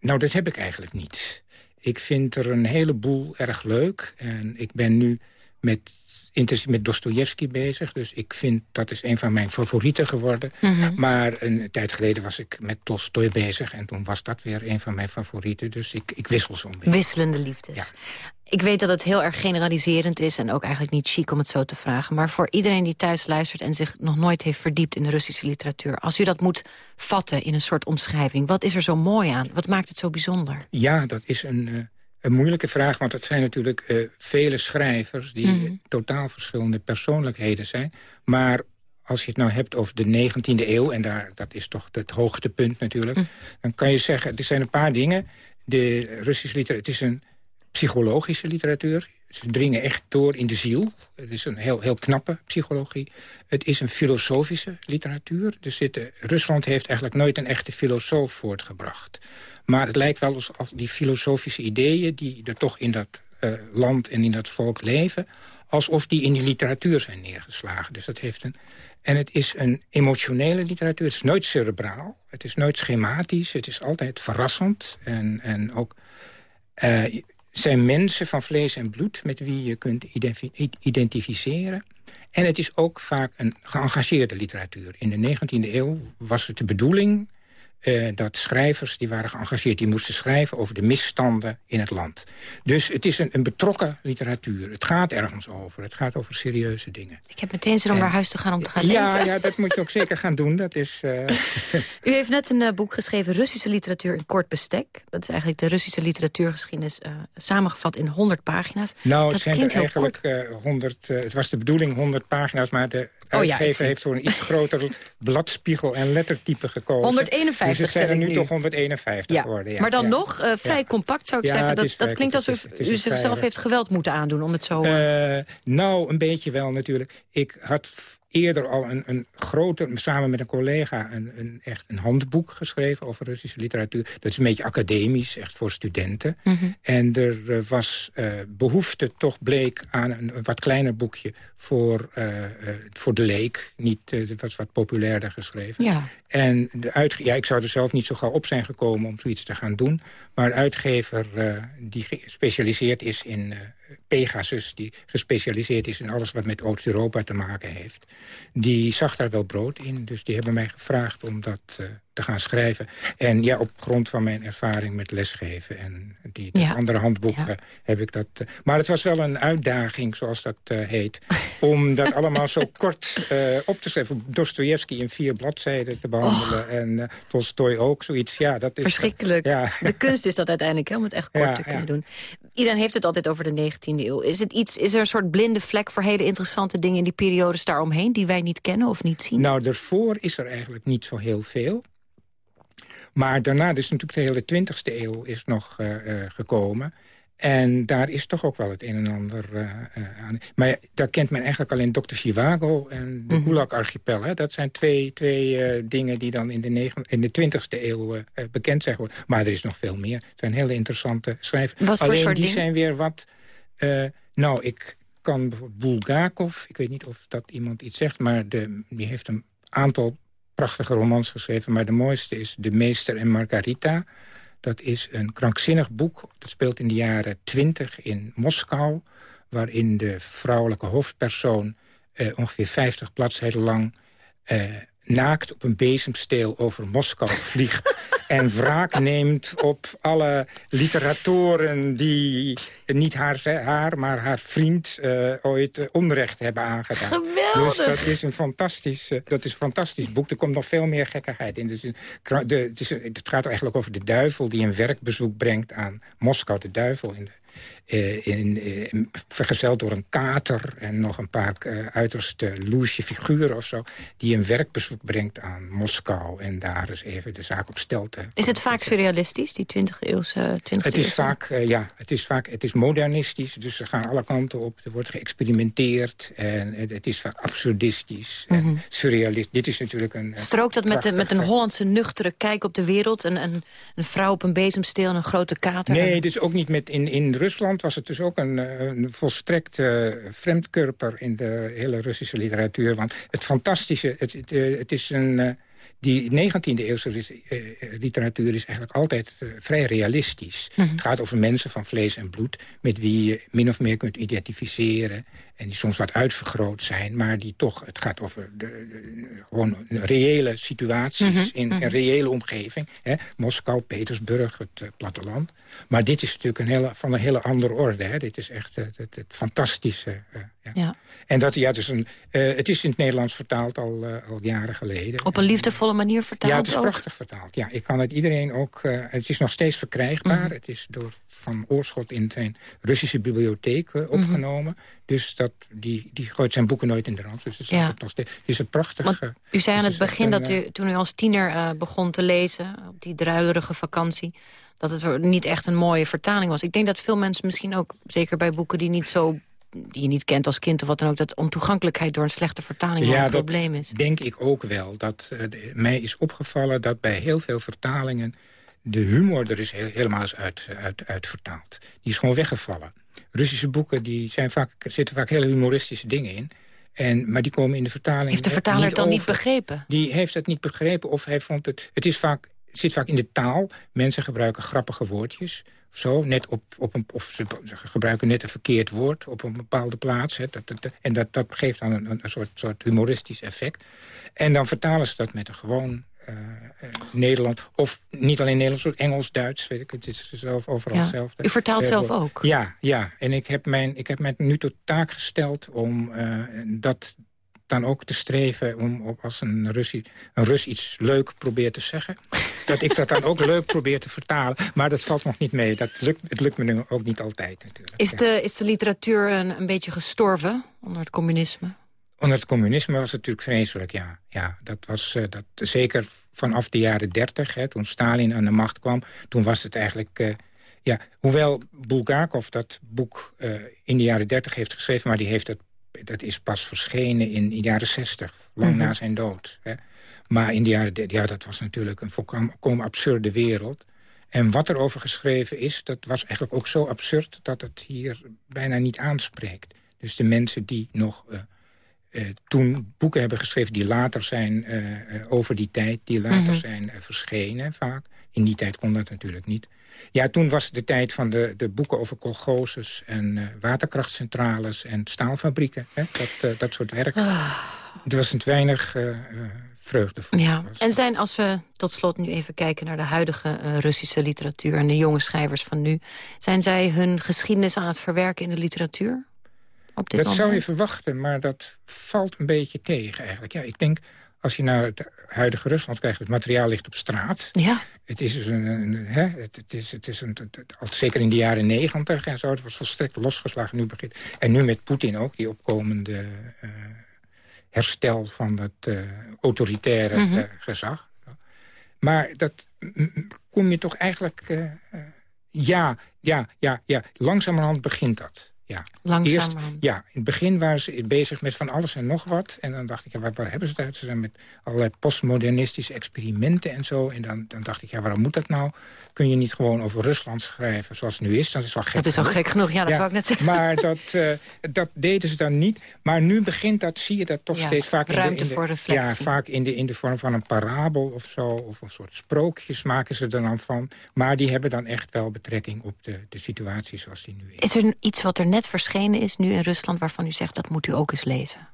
[SPEAKER 20] Nou, dat heb ik eigenlijk niet. Ik vind er een heleboel erg leuk. En ik ben nu met, intensief met Dostojevski bezig. Dus ik vind dat is een van mijn favorieten geworden.
[SPEAKER 5] Mhm.
[SPEAKER 20] Mm -hmm. Maar een tijd geleden was ik met Tolstoy bezig. En toen was dat weer een van mijn favorieten. Dus ik, ik wissel zo'n beetje.
[SPEAKER 5] Wisselende liefdes.
[SPEAKER 20] Ja.
[SPEAKER 5] Ik weet dat het heel erg generaliserend is en ook eigenlijk niet chic om het zo te vragen. Maar voor iedereen die thuis luistert en zich nog nooit heeft verdiept in de Russische literatuur. Als u dat moet vatten in een soort omschrijving, wat is er zo mooi aan? Wat maakt het zo bijzonder?
[SPEAKER 20] Ja, dat is een, uh, een moeilijke vraag, want het zijn natuurlijk uh, vele schrijvers die
[SPEAKER 5] Mm.
[SPEAKER 20] totaal verschillende persoonlijkheden zijn. Maar als je het nou hebt over de 19e eeuw, en daar, dat is toch het hoogtepunt natuurlijk...
[SPEAKER 5] Mm.
[SPEAKER 20] dan kan je zeggen, er zijn een paar dingen. De Russische literatuur, het is een psychologische literatuur. Ze dringen echt door in de ziel. Het is een heel, heel knappe psychologie. Het is een filosofische literatuur. Er zitten, Rusland heeft eigenlijk nooit een echte filosoof voortgebracht. Maar het lijkt wel alsof die filosofische ideeën... die er toch in dat uh, land en in dat volk leven... alsof die in die literatuur zijn neergeslagen. Dus dat heeft een... En het is een emotionele literatuur. Het is nooit cerebraal. Het is nooit schematisch. Het is altijd verrassend. En, en ook... Uh, zijn mensen van vlees en bloed met wie je kunt identificeren. En het is ook vaak een geëngageerde literatuur. In de 19e eeuw was het de bedoeling uh, dat schrijvers die waren geëngageerd... die moesten schrijven over de misstanden in het land. Dus het is een, een betrokken literatuur. Het gaat ergens over. Het gaat over serieuze dingen.
[SPEAKER 5] Ik heb meteen zin om naar huis te gaan om te gaan
[SPEAKER 20] Ja,
[SPEAKER 5] lezen.
[SPEAKER 20] ja, dat moet je ook zeker gaan doen. Dat is... uh,
[SPEAKER 5] U heeft net een uh, boek geschreven, Russische literatuur in kort bestek. Dat is eigenlijk de Russische literatuurgeschiedenis samengevat in 100 pagina's.
[SPEAKER 20] Nou,
[SPEAKER 5] dat
[SPEAKER 20] het zijn
[SPEAKER 5] klinkt
[SPEAKER 20] er eigenlijk uh, 100... het was de bedoeling 100 pagina's, maar de
[SPEAKER 5] Oh ja,
[SPEAKER 20] uitgever heeft voor een iets groter bladspiegel en lettertype gekozen.
[SPEAKER 5] 151
[SPEAKER 20] Dus het zijn er nu
[SPEAKER 5] nu.
[SPEAKER 20] toch 151
[SPEAKER 5] Ja.
[SPEAKER 20] geworden. Ja.
[SPEAKER 5] maar dan
[SPEAKER 20] ja.
[SPEAKER 5] nog uh, vrij compact zou ik zeggen. Dat, dat klinkt alsof
[SPEAKER 20] Het is- het
[SPEAKER 5] u zichzelf heeft geweld moeten aandoen om het zo... uh,
[SPEAKER 20] Uh, nou, een beetje wel natuurlijk. Ik had eerder al een, een groter, samen met een collega... Een, een, echt een handboek geschreven over Russische literatuur. Dat is een beetje academisch, echt voor studenten.
[SPEAKER 5] Mhm.
[SPEAKER 20] En er eh, was eh, behoefte, toch bleek, aan een, een wat kleiner boekje... voor, eh, voor de leek. Niet, het was wat populairder geschreven.
[SPEAKER 5] Ja.
[SPEAKER 20] En de uitge ja, ik zou er zelf niet zo gauw op zijn gekomen om zoiets te gaan doen. Maar de uitgever die gespecialiseerd is in Pegasus... die gespecialiseerd is in alles wat met Oost-Europa te maken heeft... die zag daar wel brood in. Dus die hebben mij gevraagd om dat eh, te gaan schrijven. En ja, op grond van mijn ervaring met lesgeven... en die,
[SPEAKER 5] Ja.
[SPEAKER 20] andere handboek
[SPEAKER 5] Ja.
[SPEAKER 20] eh, heb ik dat... eh, maar het was wel een uitdaging, zoals dat heet... om dat allemaal zo kort op te schrijven. Dostojevski in vier bladzijden te behandelen. En eh Tolstoy ook, zoiets. Ja, dat is...
[SPEAKER 5] Verschrikkelijk.
[SPEAKER 20] Ja.
[SPEAKER 5] De kunst is dat uiteindelijk, hè, om het echt kort te kunnen doen. Iedereen heeft het altijd over de 19e eeuw. Is, het iets, is er een soort blinde vlek voor hele interessante dingen... in die periodes daaromheen die wij niet kennen of niet zien?
[SPEAKER 20] Nou, daarvoor is er eigenlijk niet zo heel veel. Maar daarna, dus natuurlijk de hele 20e eeuw is nog eh, eh, gekomen. En daar is toch ook wel het een en ander uh, uh, aan. Maar daar kent men eigenlijk alleen Dr. Chivago en de mm Gulag-archipel. Dat zijn twee, twee uh, dingen die dan in de, negen, in de 20e eeuw bekend zijn geworden. Maar er is nog veel meer. Het zijn hele interessante schrijvers. Alleen die zijn weer wat... nou, ik kan bijvoorbeeld Bulgakov, ik weet niet of dat iemand iets zegt... maar de, die heeft een aantal prachtige romans geschreven... maar de mooiste is De Meester en Margarita... Dat is een krankzinnig boek. Dat speelt in de jaren twintig in Moskou... waarin de vrouwelijke hoofdpersoon eh, ongeveer 50 bladzijden lang... Eh, naakt op een bezemsteel over Moskou vliegt... en wraak neemt op alle literatoren die niet haar, haar maar haar vriend uh, ooit uh, onrecht hebben aangedaan.
[SPEAKER 5] Geweldig!
[SPEAKER 20] Dus dat is een fantastisch, uh, dat is een fantastisch boek. Er komt nog veel meer gekkigheid in. Dus de, het, is, het gaat eigenlijk over de duivel die een werkbezoek brengt aan Moskou. De duivel in de uh, in, uh, vergezeld door een kater en nog een paar uh, uiterst loesje figuren of zo... die een werkbezoek brengt aan Moskou en daar eens even de zaak op stel te...
[SPEAKER 5] Is het vaak surrealistisch, die 20e eeuwse 20
[SPEAKER 20] Het is vaak, ja, het is vaak het is modernistisch, dus ze gaan alle kanten op. Er wordt geëxperimenteerd en het is vaak absurdistisch mm -hmm. en surrealistisch. Dit is natuurlijk een...
[SPEAKER 5] Strookt dat met, de, met een Hollandse nuchtere kijk op de wereld? Een, een, een vrouw op een bezemsteel en een grote kater?
[SPEAKER 20] Nee, is ook niet met in, in Rusland was het dus ook een, eh, een volstrekt uh, vreemdkörper in de hele Russische literatuur. Want het fantastische, het, het, eh, het is een... die 19e-eeuwse literatuur is eigenlijk altijd vrij realistisch.
[SPEAKER 5] Mhm.
[SPEAKER 20] Het gaat over mensen van vlees en bloed... met wie je min of meer kunt identificeren... en die soms wat uitvergroot zijn... maar die toch, het gaat over de, de, gewoon reële situaties...
[SPEAKER 5] Mhm,
[SPEAKER 20] in
[SPEAKER 5] mhm.
[SPEAKER 20] een reële omgeving. Hè? Moskou, Petersburg, het uh, platteland. Maar dit is natuurlijk een hele, van een hele andere orde. Hè? Dit is echt uh, het, het, fantastische. Uh, ja.
[SPEAKER 5] Ja.
[SPEAKER 20] En dat, ja, het, is een, het is in het Nederlands vertaald al, al jaren geleden.
[SPEAKER 5] Op een liefdevolle manier vertaald
[SPEAKER 20] Ja, het is
[SPEAKER 5] ook?
[SPEAKER 20] prachtig vertaald. Ja, ik kan het iedereen ook... het is nog steeds verkrijgbaar.
[SPEAKER 5] Mhm.
[SPEAKER 20] Het is door Van Oorschot in zijn Russische bibliotheek opgenomen. Dus dat, die, die gooit zijn boeken nooit in de rand. Dus het is,
[SPEAKER 5] Ja.
[SPEAKER 20] nog steeds, het is een prachtig...
[SPEAKER 5] Want u zei aan het begin dat
[SPEAKER 20] een,
[SPEAKER 5] u, toen u als tiener eh, begon te lezen... op die druilerige vakantie... dat het niet echt een mooie vertaling was. Ik denk dat veel mensen misschien ook, zeker bij boeken die niet zo die je niet kent als kind of wat dan ook... dat ontoegankelijkheid door een slechte vertaling
[SPEAKER 20] ja,
[SPEAKER 5] een probleem is.
[SPEAKER 20] dat denk ik ook wel. Dat, eh, de- mij is opgevallen dat bij heel veel vertalingen... de humor er is he- helemaal eens uit, uit, uit vertaald. Die is gewoon weggevallen. Russische boeken die zijn vaak, zitten vaak hele humoristische dingen in... En, maar die komen in de vertaling
[SPEAKER 5] Heeft de vertaler het dan niet begrepen?
[SPEAKER 20] Die heeft het niet begrepen of hij vond het... Het is vaak, het zit vaak in de taal. Mensen gebruiken grappige woordjes. Of zo, net op, op een, of ze gebruiken net een verkeerd woord op een bepaalde plaats. Hè, dat, dat, en dat, dat geeft dan een, een, soort, soort humoristisch effect. En dan vertalen ze dat met een gewoon Nederland. Of niet alleen Nederlands, ook Engels, Duits. Weet ik, het is zelf overal
[SPEAKER 5] Ja.
[SPEAKER 20] hetzelfde.
[SPEAKER 5] U vertaalt
[SPEAKER 20] Eh,
[SPEAKER 5] zelf ook?
[SPEAKER 20] Ja, ja. En ik heb, mijn, ik heb mij nu tot taak gesteld om eh, dat dan ook te streven om op, als een, Russie, een Rus iets leuk probeert te zeggen... dat ik dat dan ook leuk probeer te vertalen. Maar dat valt nog niet mee. Dat lukt, het lukt me nu ook niet altijd natuurlijk.
[SPEAKER 5] Is de, is de literatuur een, een beetje gestorven onder het communisme?
[SPEAKER 20] Onder het communisme was het natuurlijk vreselijk, ja. ja dat was eh, dat, zeker vanaf de jaren dertig, toen Stalin aan de macht kwam... toen was het eigenlijk... eh, ja, hoewel Bulgakov dat boek eh, in de jaren dertig heeft geschreven... maar die heeft het, dat is pas verschenen in, de jaren zestig, lang
[SPEAKER 5] Mhm.
[SPEAKER 20] na zijn dood. Hè. Maar in de jaren dertig, ja, dat was natuurlijk een volkomen absurde wereld... En wat er over geschreven is, dat was eigenlijk ook zo absurd... dat het hier bijna niet aanspreekt. Dus de mensen die nog eh, toen boeken hebben geschreven... die later zijn eh, eh, over die tijd, die later
[SPEAKER 5] Mhm.
[SPEAKER 20] zijn verschenen vaak. In die tijd kon dat natuurlijk niet. Ja, toen was de tijd van de, de boeken over kolgozes... en waterkrachtcentrales en staalfabrieken. Hè? Dat, dat soort werk. Er was het weinig vreugdevol.
[SPEAKER 5] Ja, en zijn, als we tot slot nu even kijken naar de huidige Russische literatuur... en de jonge schrijvers van nu... zijn zij hun geschiedenis aan het verwerken in de literatuur? Op dit
[SPEAKER 20] Dat zou je verwachten, maar dat valt een beetje tegen eigenlijk. Ja, ik denk, als je naar het huidige Rusland kijkt... het materiaal ligt op straat.
[SPEAKER 5] Ja.
[SPEAKER 20] Het is, dus een, een- hè, het, het is, het is een, al zeker in de jaren negentig en zo. Het was volstrekt losgeslagen. Nu begint, en nu met Poetin ook, die opkomende eh, herstel van het eh, autoritaire
[SPEAKER 5] Mhm.
[SPEAKER 20] eh, gezag. Maar dat kom je toch eigenlijk... Ja, ja, ja, ja. Langzamerhand begint dat. Ja. Eerst, ja, in het begin waren ze bezig met van alles en nog wat. En dan dacht ik, ja, waar, waar hebben ze het uit? Ze zijn met allerlei postmodernistische experimenten en zo. En dan, dan dacht ik, ja, waarom moet dat nou? Kun je niet gewoon over Rusland schrijven zoals het nu is? Dat is al gek
[SPEAKER 5] Dat is al
[SPEAKER 20] genoeg.
[SPEAKER 5] gek genoeg, ja, dat wou ik net zeggen.
[SPEAKER 20] Maar dat, eh, dat deden ze dan niet. Maar nu begint dat, zie je dat toch
[SPEAKER 5] Ja,
[SPEAKER 20] steeds vaak... in de-
[SPEAKER 5] ruimte
[SPEAKER 20] in de,
[SPEAKER 5] voor reflectie.
[SPEAKER 20] Ja, vaak in de, in de vorm van een parabel of zo. Of een soort sprookjes maken ze er dan van. Maar die hebben dan echt wel betrekking op de, de situatie zoals die nu is.
[SPEAKER 5] Is er iets wat er net verschenen is nu in Rusland... waarvan u zegt, dat moet u ook eens lezen?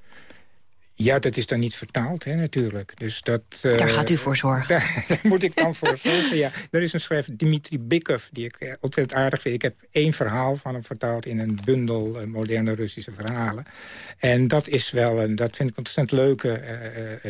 [SPEAKER 20] Ja, dat is dan niet vertaald, hè, natuurlijk. Dus dat, eh,
[SPEAKER 5] Daar gaat u voor zorgen.
[SPEAKER 20] Daar, daar moet ik dan voor zorgen, ja. Er is een schrijver, Dimitri Bikov, die ik eh, ontzettend aardig vind. Ik heb één verhaal van hem vertaald in een bundel eh, moderne Russische verhalen. En dat is wel een, dat vind ik een ontzettend leuke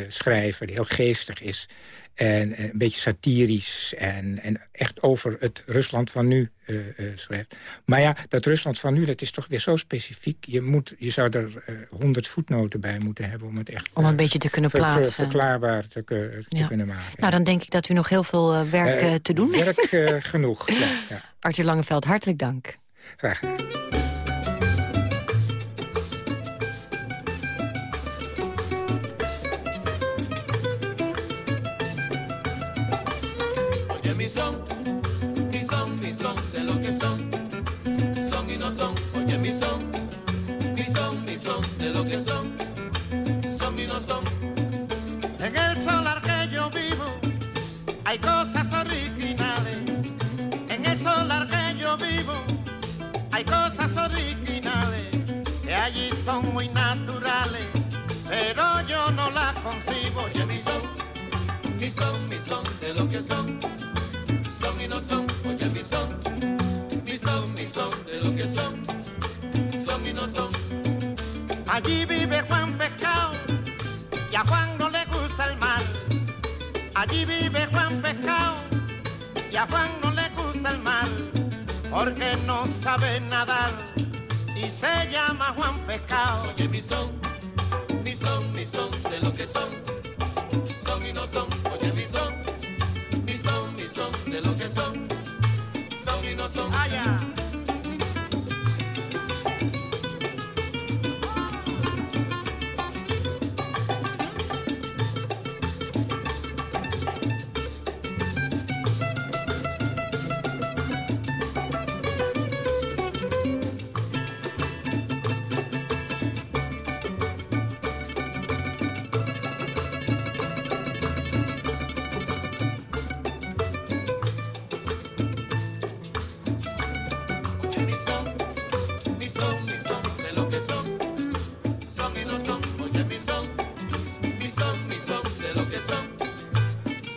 [SPEAKER 20] schrijver, die heel geestig is. En een beetje satirisch en, en echt over het Rusland van nu eh, eh, schrijft. Maar ja, dat Rusland van nu, dat is toch weer zo specifiek. Je, moet, je zou er eh, honderd voetnoten bij moeten hebben om het echt
[SPEAKER 5] Om een beetje te kunnen
[SPEAKER 20] ver- ver-
[SPEAKER 5] plaatsen.
[SPEAKER 20] verklaarbaar te, ke- te
[SPEAKER 5] Ja.
[SPEAKER 20] kunnen maken.
[SPEAKER 5] Nou, dan denk ik dat u nog heel veel werk te doen
[SPEAKER 20] Werk eh, genoeg, ja, ja.
[SPEAKER 5] Arthur Langeveld, hartelijk dank.
[SPEAKER 20] Graag gedaan.
[SPEAKER 21] Son, mi son, mi son, de lo que son, son y no son. Oye mi son, mi son, mi son, de lo que son, son y no son.
[SPEAKER 22] En el solar que yo vivo hay cosas originales. En el solar que yo vivo hay cosas originales que allí son muy naturales, pero yo no las concibo.
[SPEAKER 21] Oye mi son, mi son, mi son, de lo que son, son y no son. Oye mi son, mi son, mi son, de lo que son, son y no son.
[SPEAKER 22] Allí vive Juan Pescado y a Juan no le gusta el mar. Allí vive Juan Pescado y a Juan no le gusta el mar porque no sabe nadar y se llama Juan Pescado.
[SPEAKER 21] Oye mi son, mi son, mi son, de lo que son, son y no son. Oye mi son, son, de lo que son, son y no son.
[SPEAKER 22] Allá.
[SPEAKER 21] Lo que son, son y no son. Oye mi son, mi son, mi son, de lo que son,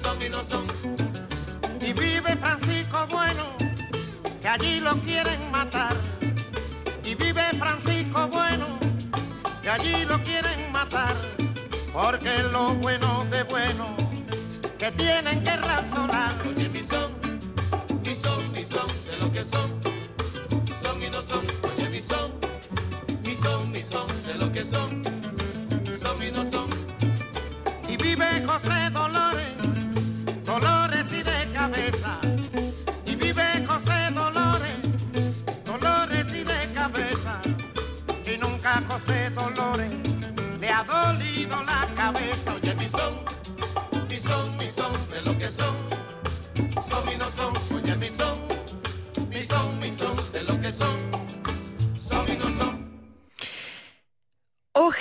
[SPEAKER 21] son y no son.
[SPEAKER 22] Y vive Francisco Bueno, que allí lo quieren matar. Y vive Francisco Bueno, que allí lo quieren matar. Porque lo bueno de bueno, que tienen que razonar.
[SPEAKER 21] Oye mi son, mi son, mi son, de lo que son, son y no son. Oye mi son, son, de lo que son, son y no son.
[SPEAKER 22] Y vive José Dolores, Dolores y de cabeza. Y vive José Dolores, Dolores y de cabeza. Y nunca José Dolores le ha dolido la cabeza.
[SPEAKER 21] Oye mi son,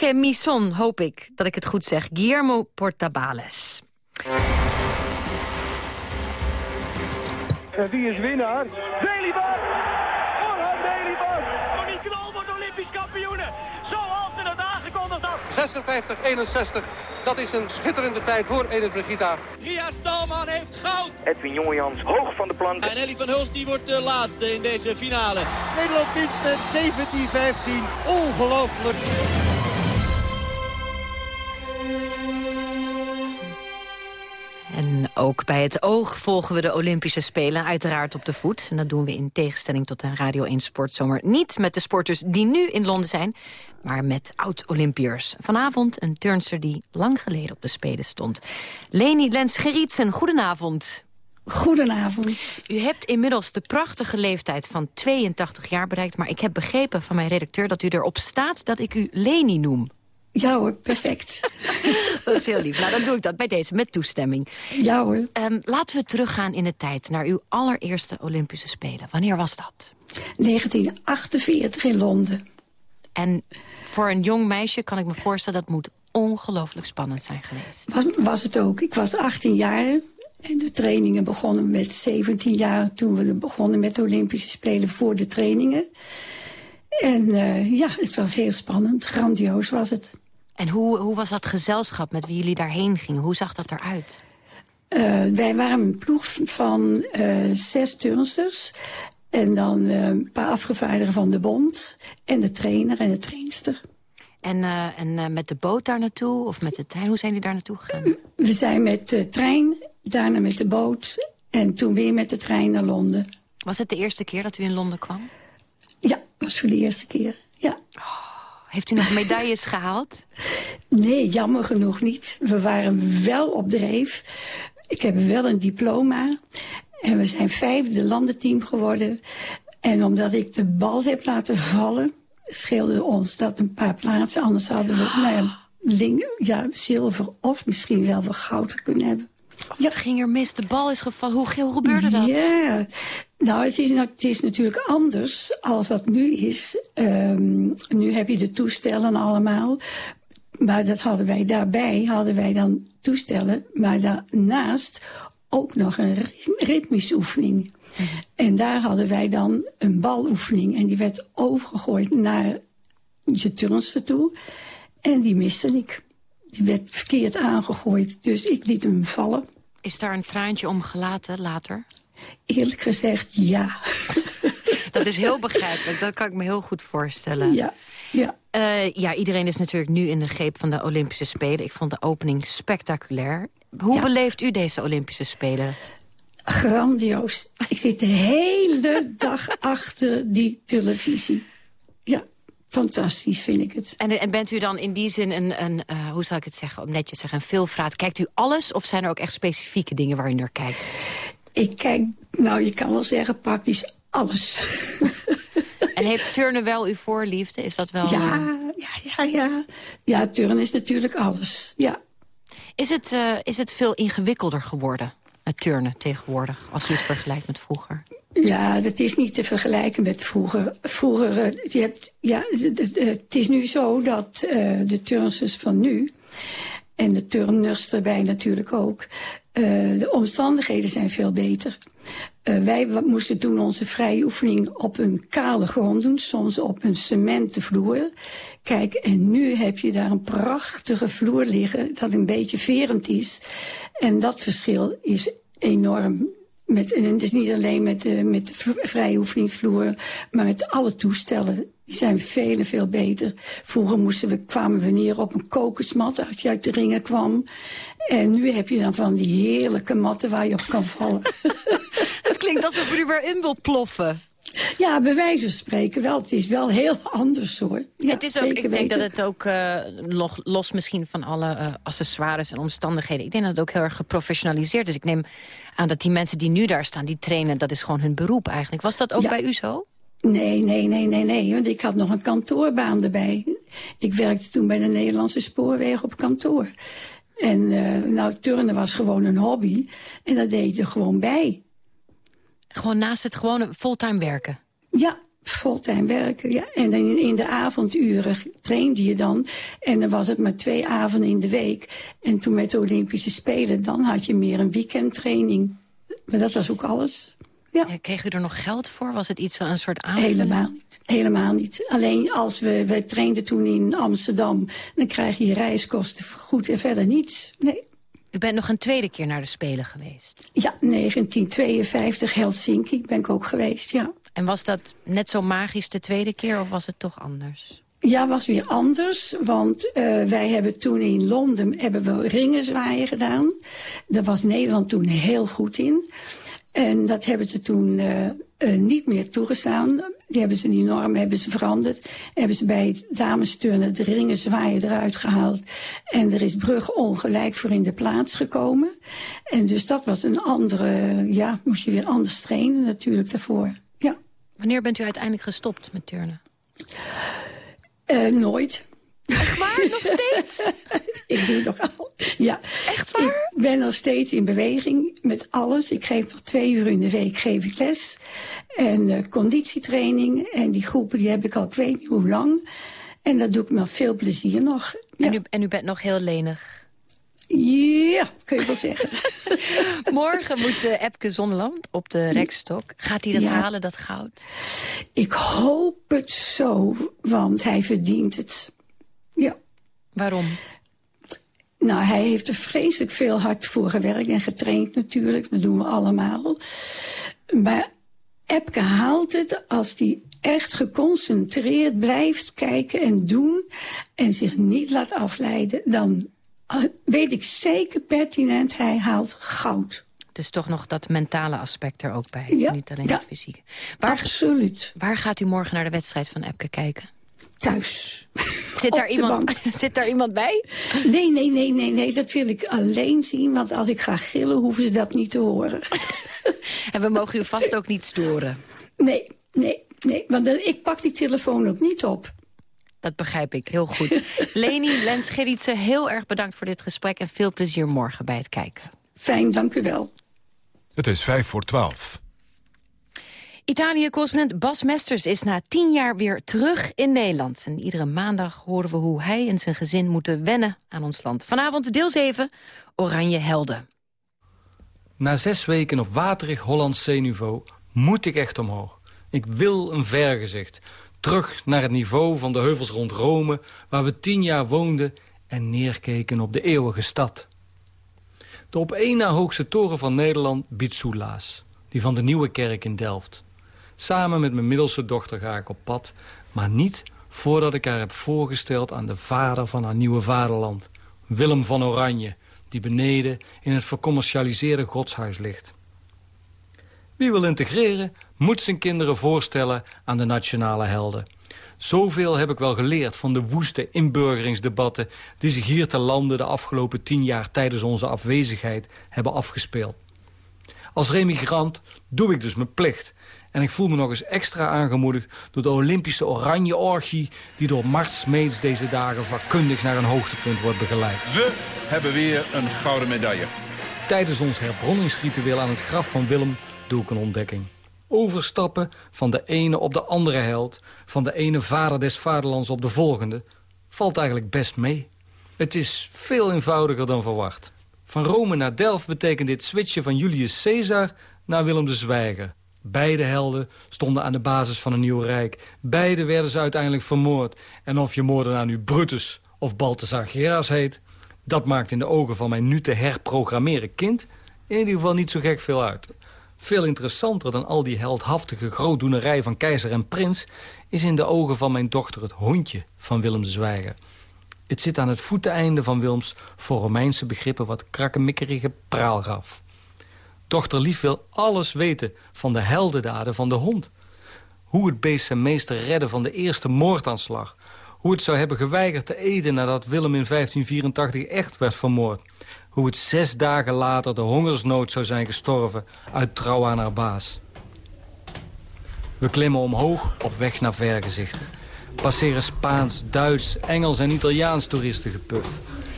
[SPEAKER 5] Oge Mison, hoop ik dat ik het goed zeg. Guillermo Portabales.
[SPEAKER 19] En wie is winnaar? Delibar! Orhan Delibar! Monique Knol wordt Olympisch kampioene. Zoals ze het aangekondigd had.
[SPEAKER 23] 56-61. Dat is een schitterende tijd voor Edith Brigida.
[SPEAKER 19] Ria Stalman heeft goud.
[SPEAKER 23] Edwin Jongejans hoog van de plank.
[SPEAKER 19] En Ellie van Hulst die wordt de laatste in deze finale.
[SPEAKER 24] Nederland wint met 17-15. Ongelooflijk.
[SPEAKER 5] En ook bij het oog volgen we de Olympische Spelen, uiteraard op de voet. En dat doen we in tegenstelling tot de Radio 1 Sportzomer niet met de sporters die nu in Londen zijn, maar met oud-Olympiërs. Vanavond een turnster die lang geleden op de Spelen stond. Leni Lens Gerritsen, goedenavond.
[SPEAKER 25] Goedenavond.
[SPEAKER 5] U hebt inmiddels de prachtige leeftijd van 82 jaar bereikt... maar ik heb begrepen van mijn redacteur dat u erop staat dat ik u Leni noem.
[SPEAKER 25] Ja hoor, perfect.
[SPEAKER 5] dat is heel lief. Nou, dan doe ik dat bij deze, met toestemming.
[SPEAKER 25] Ja hoor.
[SPEAKER 5] Um, laten we teruggaan in de tijd naar uw allereerste Olympische Spelen. Wanneer was dat?
[SPEAKER 25] 1948 in Londen.
[SPEAKER 5] En voor een jong meisje kan ik me voorstellen... dat moet ongelooflijk spannend zijn geweest.
[SPEAKER 25] Was, was het ook. Ik was 18 jaar en de trainingen begonnen met 17 jaar... toen we begonnen met de Olympische Spelen voor de trainingen. En uh, ja, het was heel spannend. Grandioos was het.
[SPEAKER 5] En hoe, hoe was dat gezelschap met wie jullie daarheen gingen? Hoe zag dat eruit?
[SPEAKER 25] Uh, wij waren een ploeg van uh, zes turnsters. En dan uh, een paar afgevaardigden van de bond. En de trainer en de trainster.
[SPEAKER 5] En, en met de boot daar naartoe? Of met de trein? Hoe zijn jullie daar naartoe gegaan?
[SPEAKER 25] We zijn met de trein, daarna met de boot. En toen weer met de trein naar Londen.
[SPEAKER 5] Was het de eerste keer dat u in Londen kwam?
[SPEAKER 25] Ja, was voor de eerste keer, ja.
[SPEAKER 5] Oh, heeft u nog medailles gehaald?
[SPEAKER 25] Nee, jammer genoeg niet. We waren wel op dreef. Ik heb wel een diploma. En we zijn vijfde landenteam geworden. En omdat ik de bal heb laten vallen... scheelde ons dat een paar plaatsen. Anders hadden we nou ja, zilver of misschien wel wat goud kunnen hebben.
[SPEAKER 5] Wat ja. ging er mis? De bal is gevallen. Hoe, hoe gebeurde dat?
[SPEAKER 25] Ja, nou het, is, het is natuurlijk anders als wat nu is. Um, nu heb je de toestellen allemaal. Maar dat hadden wij daarbij, hadden wij dan toestellen. Maar daarnaast ook nog een ritmische oefening. -hmm. En daar hadden wij dan een baloefening. En die werd overgegooid naar je turnster toe. En die miste ik. Die werd verkeerd aangegooid, dus ik liet hem vallen.
[SPEAKER 5] Is daar een traantje om gelaten later?
[SPEAKER 25] Eerlijk gezegd, ja.
[SPEAKER 5] dat is heel begrijpelijk, dat kan ik me heel goed voorstellen.
[SPEAKER 25] Ja, ja.
[SPEAKER 5] Uh, ja, iedereen is natuurlijk nu in de greep van de Olympische Spelen. Ik vond de opening spectaculair. Hoe ja. beleeft u deze Olympische Spelen?
[SPEAKER 25] Grandioos. Ik zit de hele dag achter die televisie. Ja, fantastisch vind ik het.
[SPEAKER 5] En, en bent u dan in die zin een, een uh, hoe zal ik het zeggen, om netjes te zeggen, een veelvraat? Kijkt u alles of zijn er ook echt specifieke dingen waar u naar kijkt?
[SPEAKER 25] Ik kijk, nou je kan wel zeggen, praktisch alles.
[SPEAKER 5] En heeft turnen wel uw voorliefde? Is dat wel...
[SPEAKER 25] Ja, ja, ja, ja. Ja, turnen is natuurlijk alles, ja.
[SPEAKER 5] Is het, uh, is het veel ingewikkelder geworden, het turnen tegenwoordig, als u het vergelijkt met vroeger?
[SPEAKER 25] Ja, dat is niet te vergelijken met vroeger. Vroeger, uh, je hebt, ja, het is nu zo dat uh, de turnsters van nu... en de turners erbij natuurlijk ook... de omstandigheden zijn veel beter. Wij moesten toen onze vrije oefening op een kale grond doen. Soms op een cementen vloer. Kijk, en nu heb je daar een prachtige vloer liggen... dat een beetje verend is. En dat verschil is enorm. Met, en is niet alleen met de, met de vrije oefeningsvloer... maar met alle toestellen. Die zijn veel veel beter. Vroeger moesten we, kwamen we neer op een kokosmat als je uit de ringen kwam. En nu heb je dan van die heerlijke matten waar je op kan vallen.
[SPEAKER 5] Het klinkt alsof u er weer in wilt ploffen.
[SPEAKER 25] Ja, bij wijze van spreken wel. Het is wel heel anders hoor. Ja,
[SPEAKER 5] het is ook, ik denk dat het ook, uh, los misschien van alle uh, accessoires en omstandigheden... ik denk dat het ook heel erg geprofessionaliseerd is. Ik neem aan dat die mensen die nu daar staan, die trainen... dat is gewoon hun beroep eigenlijk. Was dat ook ja. bij u zo?
[SPEAKER 25] Nee, nee, nee, nee, nee. Want ik had nog een kantoorbaan erbij. Ik werkte toen bij de Nederlandse Spoorwegen op kantoor. En uh, nou, turnen was gewoon een hobby. En dat deed je gewoon bij.
[SPEAKER 5] Gewoon naast het gewone fulltime werken?
[SPEAKER 25] Ja, fulltime werken. Ja. En in, in de avonduren trainde je dan. En dan was het maar twee avonden in de week. En toen met de Olympische Spelen, dan had je meer een weekendtraining. Maar dat was ook alles. Ja.
[SPEAKER 5] Ja, kreeg u er nog geld voor? Was het iets van een soort aanvulling?
[SPEAKER 25] Helemaal niet. Helemaal niet. Alleen als we, we trainden toen in Amsterdam... dan krijg je reiskosten goed en verder niets. Nee.
[SPEAKER 5] U bent nog een tweede keer naar de Spelen geweest?
[SPEAKER 25] Ja, 1952 Helsinki ben ik ook geweest, ja.
[SPEAKER 5] En was dat net zo magisch de tweede keer of was het toch anders?
[SPEAKER 25] Ja, was weer anders, want uh, wij hebben toen in Londen hebben we ringenzwaaien gedaan. Daar was Nederland toen heel goed in. En dat hebben ze toen uh, uh, niet meer toegestaan. die hebben ze enorm hebben ze veranderd. Hebben ze bij het damesturnen de ringen zwaaien eruit gehaald. En er is Brug ongelijk voor in de plaats gekomen. En dus dat was een andere, ja, moest je weer anders trainen natuurlijk daarvoor. Ja.
[SPEAKER 5] Wanneer bent u uiteindelijk gestopt met turnen?
[SPEAKER 25] Uh, nooit.
[SPEAKER 5] Echt waar? Nog steeds?
[SPEAKER 25] ik doe nog al. Ja.
[SPEAKER 5] Echt waar?
[SPEAKER 25] Ik ben nog steeds in beweging met alles. Ik geef nog twee uur in de week geef ik les. En uh, conditietraining. En die groepen die heb ik al ik weet niet hoe lang. En dat doe ik met veel plezier nog.
[SPEAKER 5] Ja. En, u, en u bent nog heel lenig?
[SPEAKER 25] Ja, kun je wel zeggen.
[SPEAKER 5] Morgen moet uh, Epke Zonneland op de rekstok. Gaat hij dat
[SPEAKER 25] Ja.
[SPEAKER 5] halen, dat goud?
[SPEAKER 25] Ik hoop het zo, want hij verdient het.
[SPEAKER 5] Waarom?
[SPEAKER 25] Nou, hij heeft er vreselijk veel hard voor gewerkt en getraind natuurlijk. Dat doen we allemaal. Maar Epke haalt het als hij echt geconcentreerd blijft kijken en doen... en zich niet laat afleiden, dan eh, weet ik zeker pertinent, hij haalt goud.
[SPEAKER 5] Dus toch nog dat mentale aspect er ook bij.
[SPEAKER 25] Ja,
[SPEAKER 5] Niet alleen
[SPEAKER 25] ja.
[SPEAKER 5] het fysieke. Waar,
[SPEAKER 25] Absoluut.
[SPEAKER 5] Waar gaat u morgen naar de wedstrijd van Epke kijken?
[SPEAKER 25] Thuis.
[SPEAKER 5] Zit daar, iemand, zit daar iemand bij?
[SPEAKER 25] Nee, nee, nee, nee, nee, dat wil ik alleen zien. Want als ik ga gillen, hoeven ze dat niet te horen.
[SPEAKER 5] En we mogen u vast ook niet storen.
[SPEAKER 25] Nee, nee, nee. Want dan- ik pak die telefoon ook niet op.
[SPEAKER 5] Dat begrijp ik heel goed. Leni Lens Gerritsen, heel erg bedankt voor dit gesprek... en veel plezier morgen bij het kijken.
[SPEAKER 25] Fijn, dank u wel.
[SPEAKER 4] Het is vijf voor twaalf.
[SPEAKER 5] Italië-correspondent Bas Mesters is na tien jaar weer terug in Nederland. En iedere maandag horen we hoe hij en zijn gezin moeten wennen aan ons land. Vanavond deel 7, Oranje Helden.
[SPEAKER 26] Na zes weken op waterig Hollands zeeniveau moet ik echt omhoog. Ik wil een vergezicht. Terug naar het niveau van de heuvels rond Rome... waar we tien jaar woonden en neerkeken op de eeuwige stad. De op één na hoogste toren van Nederland biedt soelaas. Die van de Nieuwe Kerk in Delft. Samen met mijn middelste dochter ga ik op pad... maar niet voordat ik haar heb voorgesteld aan de vader van haar nieuwe vaderland... Willem van Oranje, die beneden in het vercommercialiseerde godshuis ligt. Wie wil integreren, moet zijn kinderen voorstellen aan de nationale helden. Zoveel heb ik wel geleerd van de woeste inburgeringsdebatten... die zich hier te lande de afgelopen tien jaar tijdens onze afwezigheid hebben afgespeeld. Als remigrant doe ik dus mijn plicht. En ik voel me nog eens extra aangemoedigd door de Olympische oranje orgie... die door Mart Smeets deze dagen vakkundig naar een hoogtepunt wordt begeleid.
[SPEAKER 27] We hebben weer een gouden medaille.
[SPEAKER 26] Tijdens ons herbronningsritueel aan het graf van Willem doe ik een ontdekking. Overstappen van de ene op de andere held... van de ene vader des vaderlands op de volgende... valt eigenlijk best mee. Het is veel eenvoudiger dan verwacht. Van Rome naar Delft betekent dit switchen van Julius Caesar naar Willem de Zwijger. Beide helden stonden aan de basis van een nieuw rijk. Beide werden ze uiteindelijk vermoord. En of je moordenaar nu Brutus of Balthasar Gerars heet... dat maakt in de ogen van mijn nu te herprogrammeren kind... in ieder geval niet zo gek veel uit. Veel interessanter dan al die heldhaftige grootdoenerij van keizer en prins... is in de ogen van mijn dochter het hondje van Willem de Zwijger. Het zit aan het voeteneinde van Wilms voor Romeinse begrippen wat krakkemikkerige praalgraf. Dochter Lief wil alles weten van de heldendaden van de hond. Hoe het beest zijn meester redde van de eerste moordaanslag. Hoe het zou hebben geweigerd te eten nadat Willem in 1584 echt werd vermoord. Hoe het zes dagen later de hongersnood zou zijn gestorven uit trouw aan haar baas. We klimmen omhoog op weg naar vergezichten. Passeren Spaans, Duits, Engels en Italiaans toeristengepuf.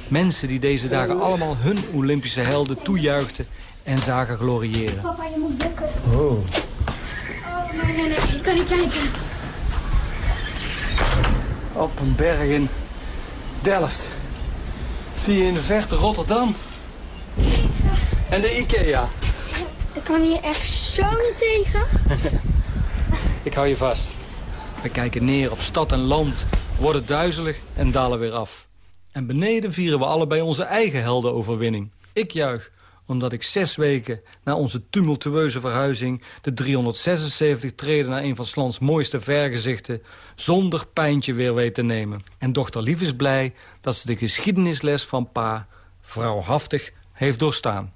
[SPEAKER 26] Mensen die deze dagen allemaal hun Olympische helden toejuichten en zagen gloriëren.
[SPEAKER 28] Papa, je moet bukken.
[SPEAKER 26] Oh.
[SPEAKER 28] Oh, nee, nee, nee. Ik kan niet kijken.
[SPEAKER 26] Op een berg in Delft. Zie je in de verte Rotterdam. En de Ikea.
[SPEAKER 28] Ik kan hier echt zo niet tegen.
[SPEAKER 26] Ik hou je vast. We kijken neer op stad en land, worden duizelig en dalen weer af. En beneden vieren we allebei onze eigen heldenoverwinning. Ik juich omdat ik zes weken na onze tumultueuze verhuizing... de 376 treden naar een van Slans mooiste vergezichten... zonder pijntje weer weet te nemen. En dochter Lief is blij dat ze de geschiedenisles van pa... vrouwhaftig heeft doorstaan.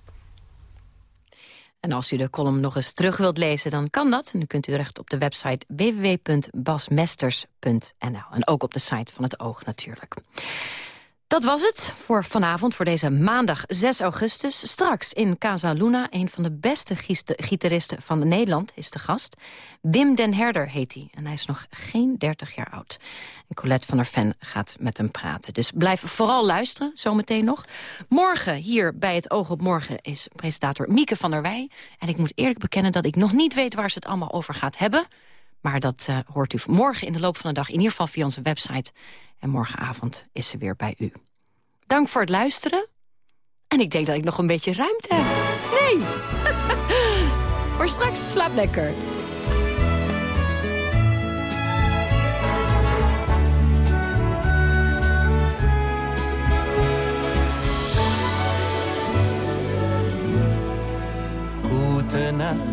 [SPEAKER 5] En als u de column nog eens terug wilt lezen, dan kan dat. En dan kunt u terecht op de website www.basmesters.nl. En ook op de site van het Oog natuurlijk. Dat was het voor vanavond, voor deze maandag 6 augustus. Straks in Casa Luna, een van de beste gitaristen van Nederland, is de gast. Wim den Herder heet hij en hij is nog geen 30 jaar oud. En Colette van der Ven gaat met hem praten. Dus blijf vooral luisteren, zometeen nog. Morgen hier bij het Oog op Morgen is presentator Mieke van der Wij. En ik moet eerlijk bekennen dat ik nog niet weet waar ze het allemaal over gaat hebben... Maar dat uh, hoort u morgen in de loop van de dag, in ieder geval via onze website. En morgenavond is ze weer bij u. Dank voor het luisteren. En ik denk dat ik nog een beetje ruimte heb. Nee! maar straks, slaap lekker.
[SPEAKER 29] Gute Nacht.